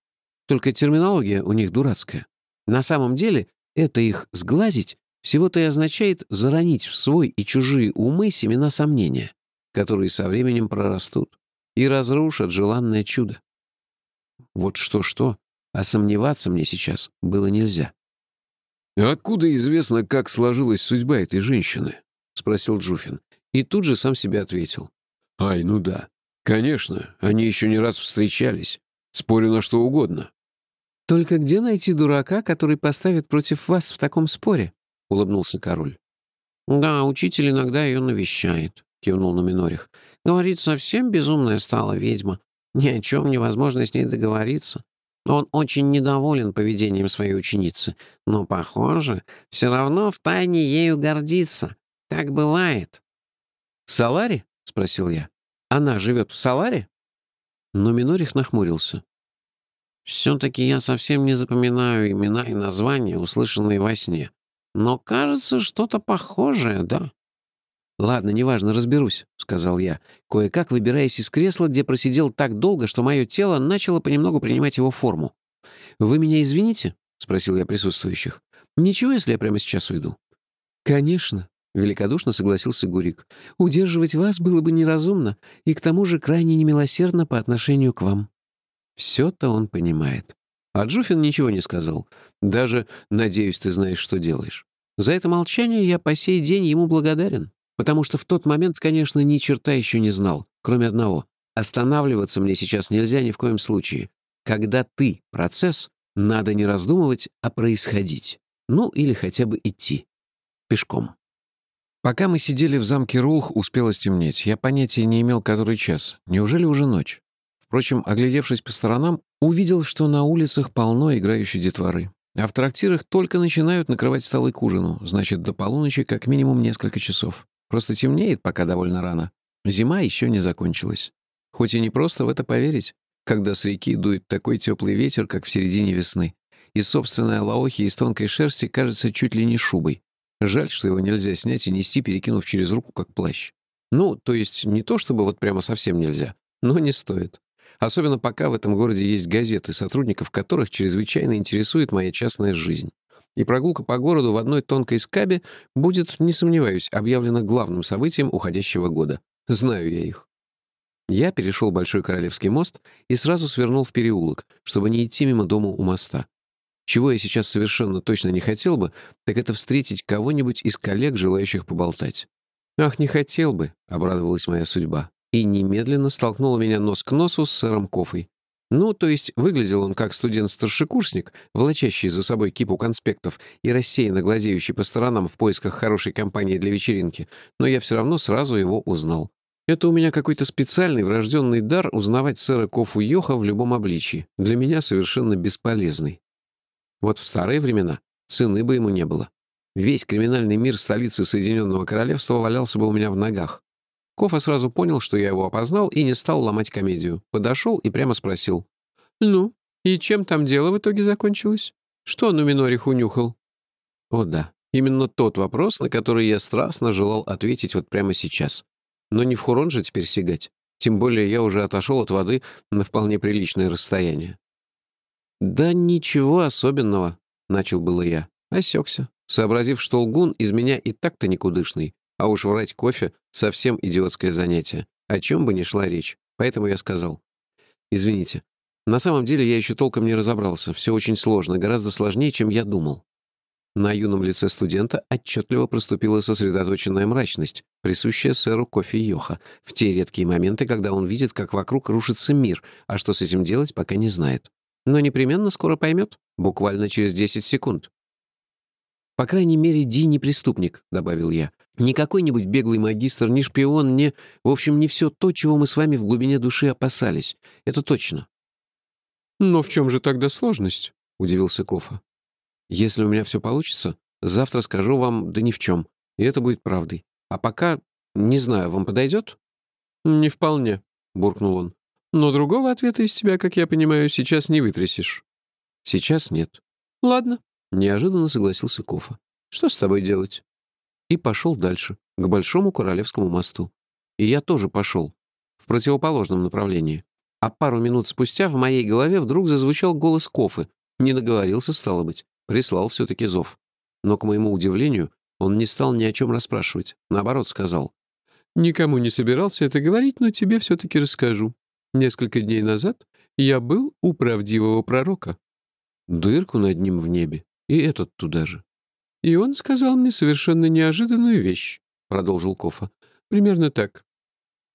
Только терминология у них дурацкая. На самом деле, это их сглазить всего-то и означает заронить в свой и чужие умы семена сомнения, которые со временем прорастут и разрушат желанное чудо. Вот что-что, а сомневаться мне сейчас было нельзя. «Откуда известно, как сложилась судьба этой женщины?» — спросил Джуфин. И тут же сам себе ответил. «Ай, ну да. Конечно, они еще не раз встречались. Спорю на что угодно». «Только где найти дурака, который поставит против вас в таком споре?» — улыбнулся король. «Да, учитель иногда ее навещает», — кивнул на Минорих. «Говорит, совсем безумная стала ведьма. Ни о чем невозможно с ней договориться. Он очень недоволен поведением своей ученицы, но, похоже, все равно втайне ею гордится. Так бывает». «Салари?» — спросил я. «Она живет в Саларе?» Но Минорих нахмурился. «Все-таки я совсем не запоминаю имена и названия, услышанные во сне. Но кажется, что-то похожее, да?» «Ладно, неважно, разберусь», — сказал я, кое-как выбираясь из кресла, где просидел так долго, что мое тело начало понемногу принимать его форму. «Вы меня извините?» — спросил я присутствующих. «Ничего, если я прямо сейчас уйду?» «Конечно», — великодушно согласился Гурик. «Удерживать вас было бы неразумно и к тому же крайне немилосердно по отношению к вам». Все-то он понимает. А Джуфин ничего не сказал. Даже «надеюсь, ты знаешь, что делаешь». За это молчание я по сей день ему благодарен. Потому что в тот момент, конечно, ни черта еще не знал, кроме одного. Останавливаться мне сейчас нельзя ни в коем случае. Когда ты — процесс, надо не раздумывать, а происходить. Ну, или хотя бы идти. Пешком. Пока мы сидели в замке Рулх, успело стемнеть. Я понятия не имел, который час. Неужели уже ночь? Впрочем, оглядевшись по сторонам, увидел, что на улицах полно играющей детворы. А в трактирах только начинают накрывать столы к ужину, значит, до полуночи как минимум несколько часов. Просто темнеет пока довольно рано. Зима еще не закончилась. Хоть и не просто в это поверить, когда с реки дует такой теплый ветер, как в середине весны. И собственная лаохи из тонкой шерсти кажется чуть ли не шубой. Жаль, что его нельзя снять и нести, перекинув через руку, как плащ. Ну, то есть не то, чтобы вот прямо совсем нельзя, но не стоит. Особенно пока в этом городе есть газеты, сотрудников которых чрезвычайно интересует моя частная жизнь и прогулка по городу в одной тонкой скабе будет, не сомневаюсь, объявлена главным событием уходящего года. Знаю я их. Я перешел Большой Королевский мост и сразу свернул в переулок, чтобы не идти мимо дома у моста. Чего я сейчас совершенно точно не хотел бы, так это встретить кого-нибудь из коллег, желающих поболтать. «Ах, не хотел бы», — обрадовалась моя судьба. И немедленно столкнула меня нос к носу с сэром Кофой. Ну, то есть выглядел он как студент-старшекурсник, волочащий за собой кипу конспектов и рассеянно глазеющий по сторонам в поисках хорошей компании для вечеринки, но я все равно сразу его узнал. Это у меня какой-то специальный врожденный дар узнавать сэра Кофу Йоха в любом обличии, для меня совершенно бесполезный. Вот в старые времена цены бы ему не было. Весь криминальный мир столицы Соединенного Королевства валялся бы у меня в ногах. Кофа сразу понял, что я его опознал, и не стал ломать комедию. Подошел и прямо спросил. «Ну, и чем там дело в итоге закончилось? Что Нуминорих унюхал?» О да, именно тот вопрос, на который я страстно желал ответить вот прямо сейчас. Но не в Хурон же теперь сигать. Тем более я уже отошел от воды на вполне приличное расстояние. «Да ничего особенного», — начал было я. Осекся, сообразив, что лгун из меня и так-то никудышный, а уж врать кофе — совсем идиотское занятие. О чем бы ни шла речь. Поэтому я сказал. «Извините. На самом деле я еще толком не разобрался. Все очень сложно, гораздо сложнее, чем я думал». На юном лице студента отчетливо проступила сосредоточенная мрачность, присущая сэру Кофе Йоха, в те редкие моменты, когда он видит, как вокруг рушится мир, а что с этим делать, пока не знает. Но непременно скоро поймет, буквально через 10 секунд. «По крайней мере, Ди не преступник», — добавил я. Не какой-нибудь беглый магистр, не шпион, не... В общем, не все то, чего мы с вами в глубине души опасались. Это точно. «Но в чем же тогда сложность?» — удивился Кофа. «Если у меня все получится, завтра скажу вам, да ни в чем. И это будет правдой. А пока, не знаю, вам подойдет?» «Не вполне», — буркнул он. «Но другого ответа из тебя, как я понимаю, сейчас не вытрясешь». «Сейчас нет». «Ладно», — неожиданно согласился Кофа. «Что с тобой делать?» И пошел дальше, к Большому Королевскому мосту. И я тоже пошел, в противоположном направлении. А пару минут спустя в моей голове вдруг зазвучал голос Кофы. Не договорился, стало быть. Прислал все-таки зов. Но, к моему удивлению, он не стал ни о чем расспрашивать. Наоборот, сказал. «Никому не собирался это говорить, но тебе все-таки расскажу. Несколько дней назад я был у правдивого пророка. Дырку над ним в небе, и этот туда же. «И он сказал мне совершенно неожиданную вещь», — продолжил Кофа. «Примерно так.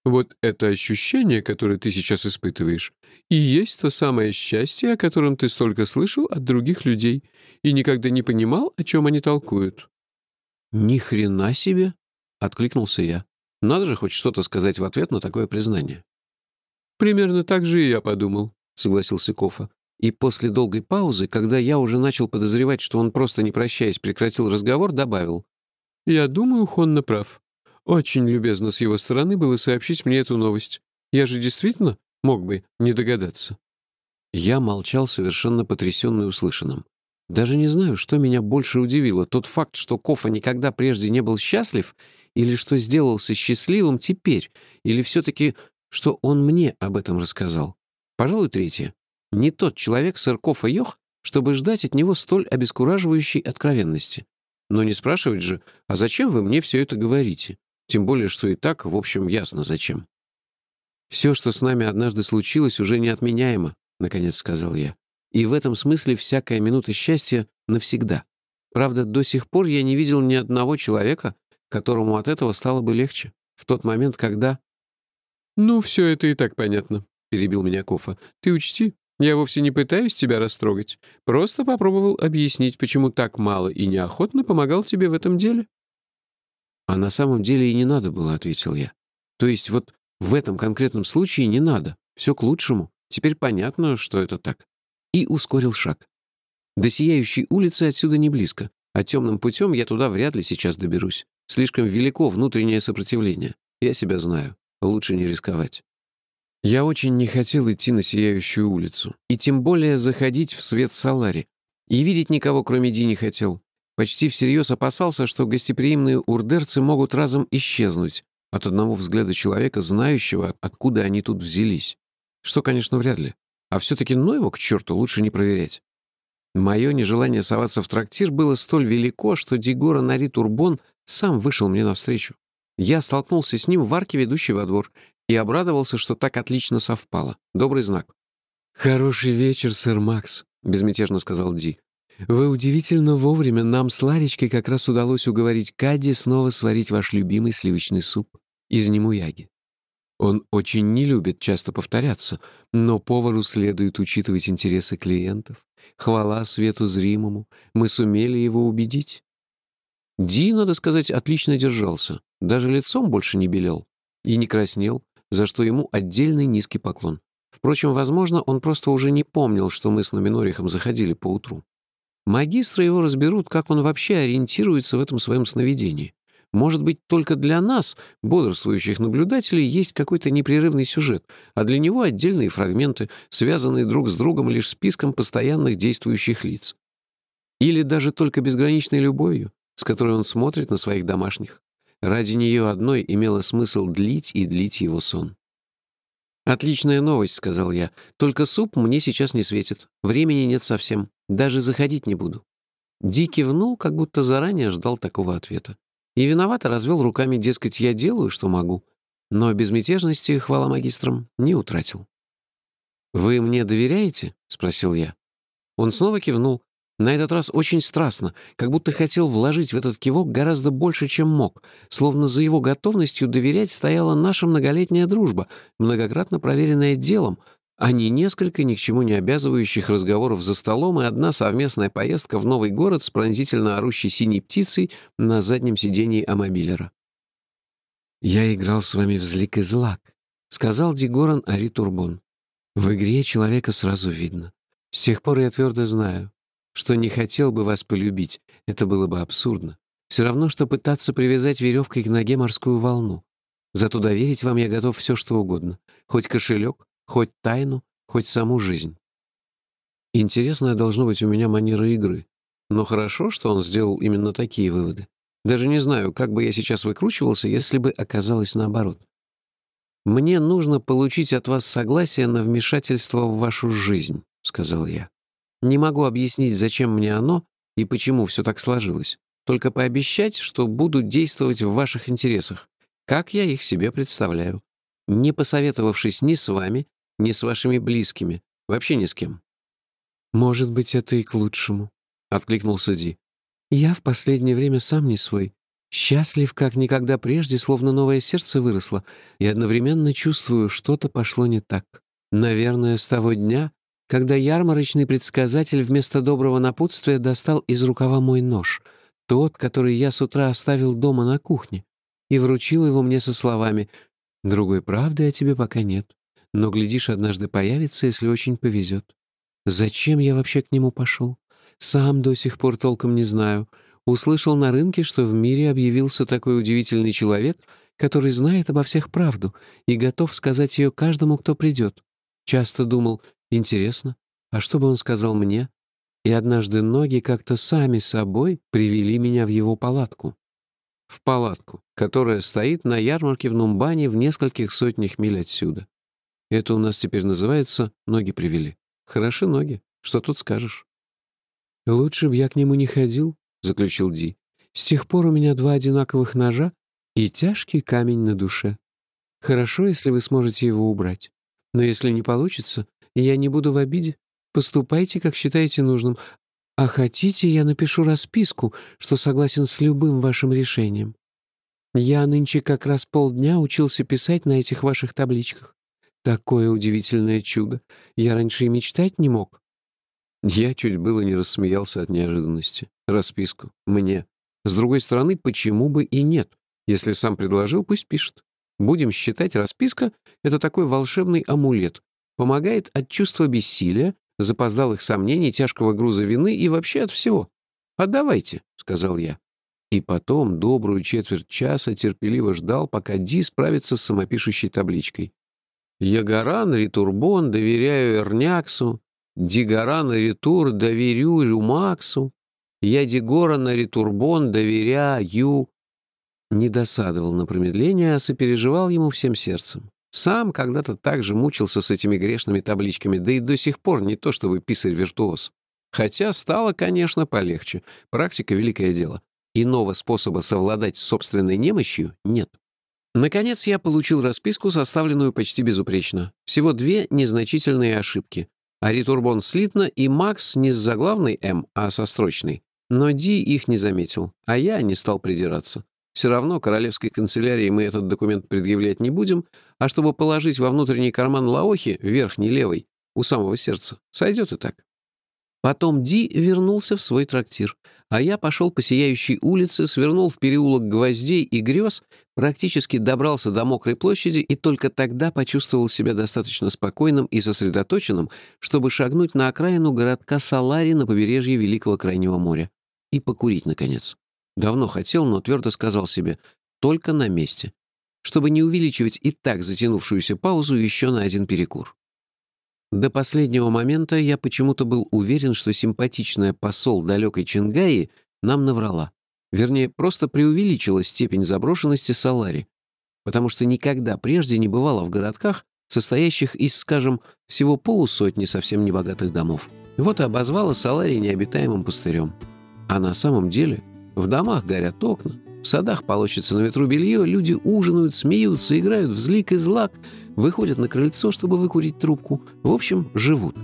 Вот это ощущение, которое ты сейчас испытываешь, и есть то самое счастье, о котором ты столько слышал от других людей и никогда не понимал, о чем они толкуют». «Ни хрена себе!» — откликнулся я. «Надо же хоть что-то сказать в ответ на такое признание». «Примерно так же и я подумал», — согласился Кофа. И после долгой паузы, когда я уже начал подозревать, что он просто не прощаясь прекратил разговор, добавил. «Я думаю, Хонна прав. Очень любезно с его стороны было сообщить мне эту новость. Я же действительно мог бы не догадаться». Я молчал, совершенно потрясенный услышанным. Даже не знаю, что меня больше удивило. Тот факт, что Кофа никогда прежде не был счастлив, или что сделался счастливым теперь, или все-таки, что он мне об этом рассказал. Пожалуй, третье. Не тот человек, сэр Кофа Йох, чтобы ждать от него столь обескураживающей откровенности. Но не спрашивать же, а зачем вы мне все это говорите? Тем более, что и так, в общем, ясно зачем. «Все, что с нами однажды случилось, уже неотменяемо», — наконец сказал я. «И в этом смысле всякая минута счастья навсегда. Правда, до сих пор я не видел ни одного человека, которому от этого стало бы легче. В тот момент, когда...» «Ну, все это и так понятно», — перебил меня Кофа. «Ты учти, я вовсе не пытаюсь тебя растрогать. Просто попробовал объяснить, почему так мало и неохотно помогал тебе в этом деле». «А на самом деле и не надо было», — ответил я. «То есть вот в этом конкретном случае не надо. Все к лучшему. Теперь понятно, что это так». И ускорил шаг. До Сияющей улицы отсюда не близко, а темным путем я туда вряд ли сейчас доберусь. Слишком велико внутреннее сопротивление. Я себя знаю. Лучше не рисковать. Я очень не хотел идти на Сияющую улицу, и тем более заходить в свет Салари. И видеть никого, кроме Ди, не хотел. Почти всерьез опасался, что гостеприимные урдерцы могут разом исчезнуть от одного взгляда человека, знающего, откуда они тут взялись. Что, конечно, вряд ли. А все-таки ну его к черту лучше не проверять. Мое нежелание соваться в трактир было столь велико, что Дигора Нари Турбон сам вышел мне навстречу. Я столкнулся с ним в арке, ведущей во двор, и обрадовался, что так отлично совпало. Добрый знак. «Хороший вечер, сэр Макс», — безмятежно сказал Ди. «Вы удивительно вовремя. Нам с Ларечкой как раз удалось уговорить Кадди снова сварить ваш любимый сливочный суп из немуяги. Он очень не любит часто повторяться, но повару следует учитывать интересы клиентов. Хвала свету зримому, мы сумели его убедить». Ди, надо сказать, отлично держался, даже лицом больше не белел и не краснел, за что ему отдельный низкий поклон. Впрочем, возможно, он просто уже не помнил, что мы с Номинорихом заходили поутру. Магистры его разберут, как он вообще ориентируется в этом своем сновидении. Может быть, только для нас, бодрствующих наблюдателей, есть какой-то непрерывный сюжет, а для него отдельные фрагменты, связанные друг с другом лишь списком постоянных действующих лиц. Или даже только безграничной любовью, с которой он смотрит на своих домашних. Ради нее одной имело смысл длить и длить его сон. «Отличная новость», — сказал я. «Только суп мне сейчас не светит. Времени нет совсем. Даже заходить не буду». Ди кивнул, как будто заранее ждал такого ответа. И виновато развел руками, дескать, я делаю, что могу. Но безмятежности, хвала магистрам, не утратил. «Вы мне доверяете?» — спросил я. Он снова кивнул, на этот раз очень страстно, как будто хотел вложить в этот кивок гораздо больше, чем мог, словно за его готовностью доверять стояла наша многолетняя дружба, многократно проверенная делом, а не несколько ни к чему не обязывающих разговоров за столом и одна совместная поездка в новый город с пронзительно орущей синей птицей на заднем сидении амобилера. «Я играл с вами в злик и злак», — сказал Дигоран Ари Турбон. «В игре человека сразу видно. С тех пор я твердо знаю, что не хотел бы вас полюбить. Это было бы абсурдно. Все равно, что пытаться привязать веревкой к ноге морскую волну. Зато доверить вам я готов все, что угодно. Хоть кошелек, хоть тайну, хоть саму жизнь. Интересная должно быть у меня манера игры. Но хорошо, что он сделал именно такие выводы. Даже не знаю, как бы я сейчас выкручивался, если бы оказалось наоборот. «Мне нужно получить от вас согласие на вмешательство в вашу жизнь», — сказал я. Не могу объяснить, зачем мне оно и почему все так сложилось. Только пообещать, что буду действовать в ваших интересах, как я их себе представляю, не посоветовавшись ни с вами, ни с вашими близкими, вообще ни с кем». «Может быть, это и к лучшему», — откликнулся Ди. «Я в последнее время сам не свой. Счастлив, как никогда прежде, словно новое сердце выросло, и одновременно чувствую, что-то пошло не так. Наверное, с того дня, когда ярмарочный предсказатель вместо доброго напутствия достал из рукава мой нож. Тот, который я с утра оставил дома на кухне, и вручил его мне со словами «Другой правды о тебе пока нет, но, глядишь, однажды появится, если очень повезет». Зачем я вообще к нему пошел? Сам до сих пор толком не знаю. Услышал на рынке, что в мире объявился такой удивительный человек, который знает обо всех правду и готов сказать ее каждому, кто придет. Часто думал, интересно, а что бы он сказал мне? И однажды ноги как-то сами собой привели меня в его палатку. В палатку, которая стоит на ярмарке в Нумбане в нескольких сотнях миль отсюда. Это у нас теперь называется «ноги привели». Хороши ноги, что тут скажешь. «Лучше б я к нему не ходил», — заключил Ди. «С тех пор у меня два одинаковых ножа и тяжкий камень на душе. Хорошо, если вы сможете его убрать. Но если не получится, я не буду в обиде, поступайте, как считаете нужным. А хотите, я напишу расписку, что согласен с любым вашим решением. Я нынче как раз полдня учился писать на этих ваших табличках. Такое удивительное чудо. Я раньше и мечтать не мог. Я чуть было не рассмеялся от неожиданности. Расписку. Мне. С другой стороны, почему бы и нет? Если сам предложил, пусть пишет. Будем считать, расписка — это такой волшебный амулет. Помогает от чувства бессилия, запоздалых сомнений, тяжкого груза вины и вообще от всего. «Отдавайте», — сказал я. И потом добрую четверть часа терпеливо ждал, пока Ди справится с самопишущей табличкой. «Ягоран, Ритурбон, доверяю Эрняксу, Дигаран, Ритур, доверю Рюмаксу, я Дигоран, Ритурбон, доверяю...» Не досадовал на промедление, а сопереживал ему всем сердцем. Сам когда-то так же мучился с этими грешными табличками, да и до сих пор не то чтобы писарь-виртуоз. Хотя стало, конечно, полегче. Практика — великое дело. Иного способа совладать с собственной немощью нет. Наконец я получил расписку, составленную почти безупречно. Всего две незначительные ошибки. Аритурбон слитно и Макс не с заглавной «М», а со строчной. Но Ди их не заметил, а я не стал придираться. Все равно королевской канцелярии мы этот документ предъявлять не будем, а чтобы положить во внутренний карман Лаохи, верхний левый, у самого сердца, сойдет и так. Потом Ди вернулся в свой трактир, а я пошел по сияющей улице, свернул в переулок гвоздей и грез, практически добрался до мокрой площади и только тогда почувствовал себя достаточно спокойным и сосредоточенным, чтобы шагнуть на окраину городка Салари на побережье Великого Крайнего моря. И покурить, наконец. Давно хотел, но твердо сказал себе «только на месте», чтобы не увеличивать и так затянувшуюся паузу еще на один перекур. До последнего момента я почему-то был уверен, что симпатичная посол далекой Чингаи нам наврала. Вернее, просто преувеличила степень заброшенности Салари, потому что никогда прежде не бывало в городках, состоящих из, скажем, всего полусотни совсем небогатых домов. Вот и обозвала Салари необитаемым пустырем. А на самом деле в домах горят окна, в садах полощется на ветру белье, люди ужинают, смеются, играют в злик и злак, выходят на крыльцо, чтобы выкурить трубку. В общем, живут.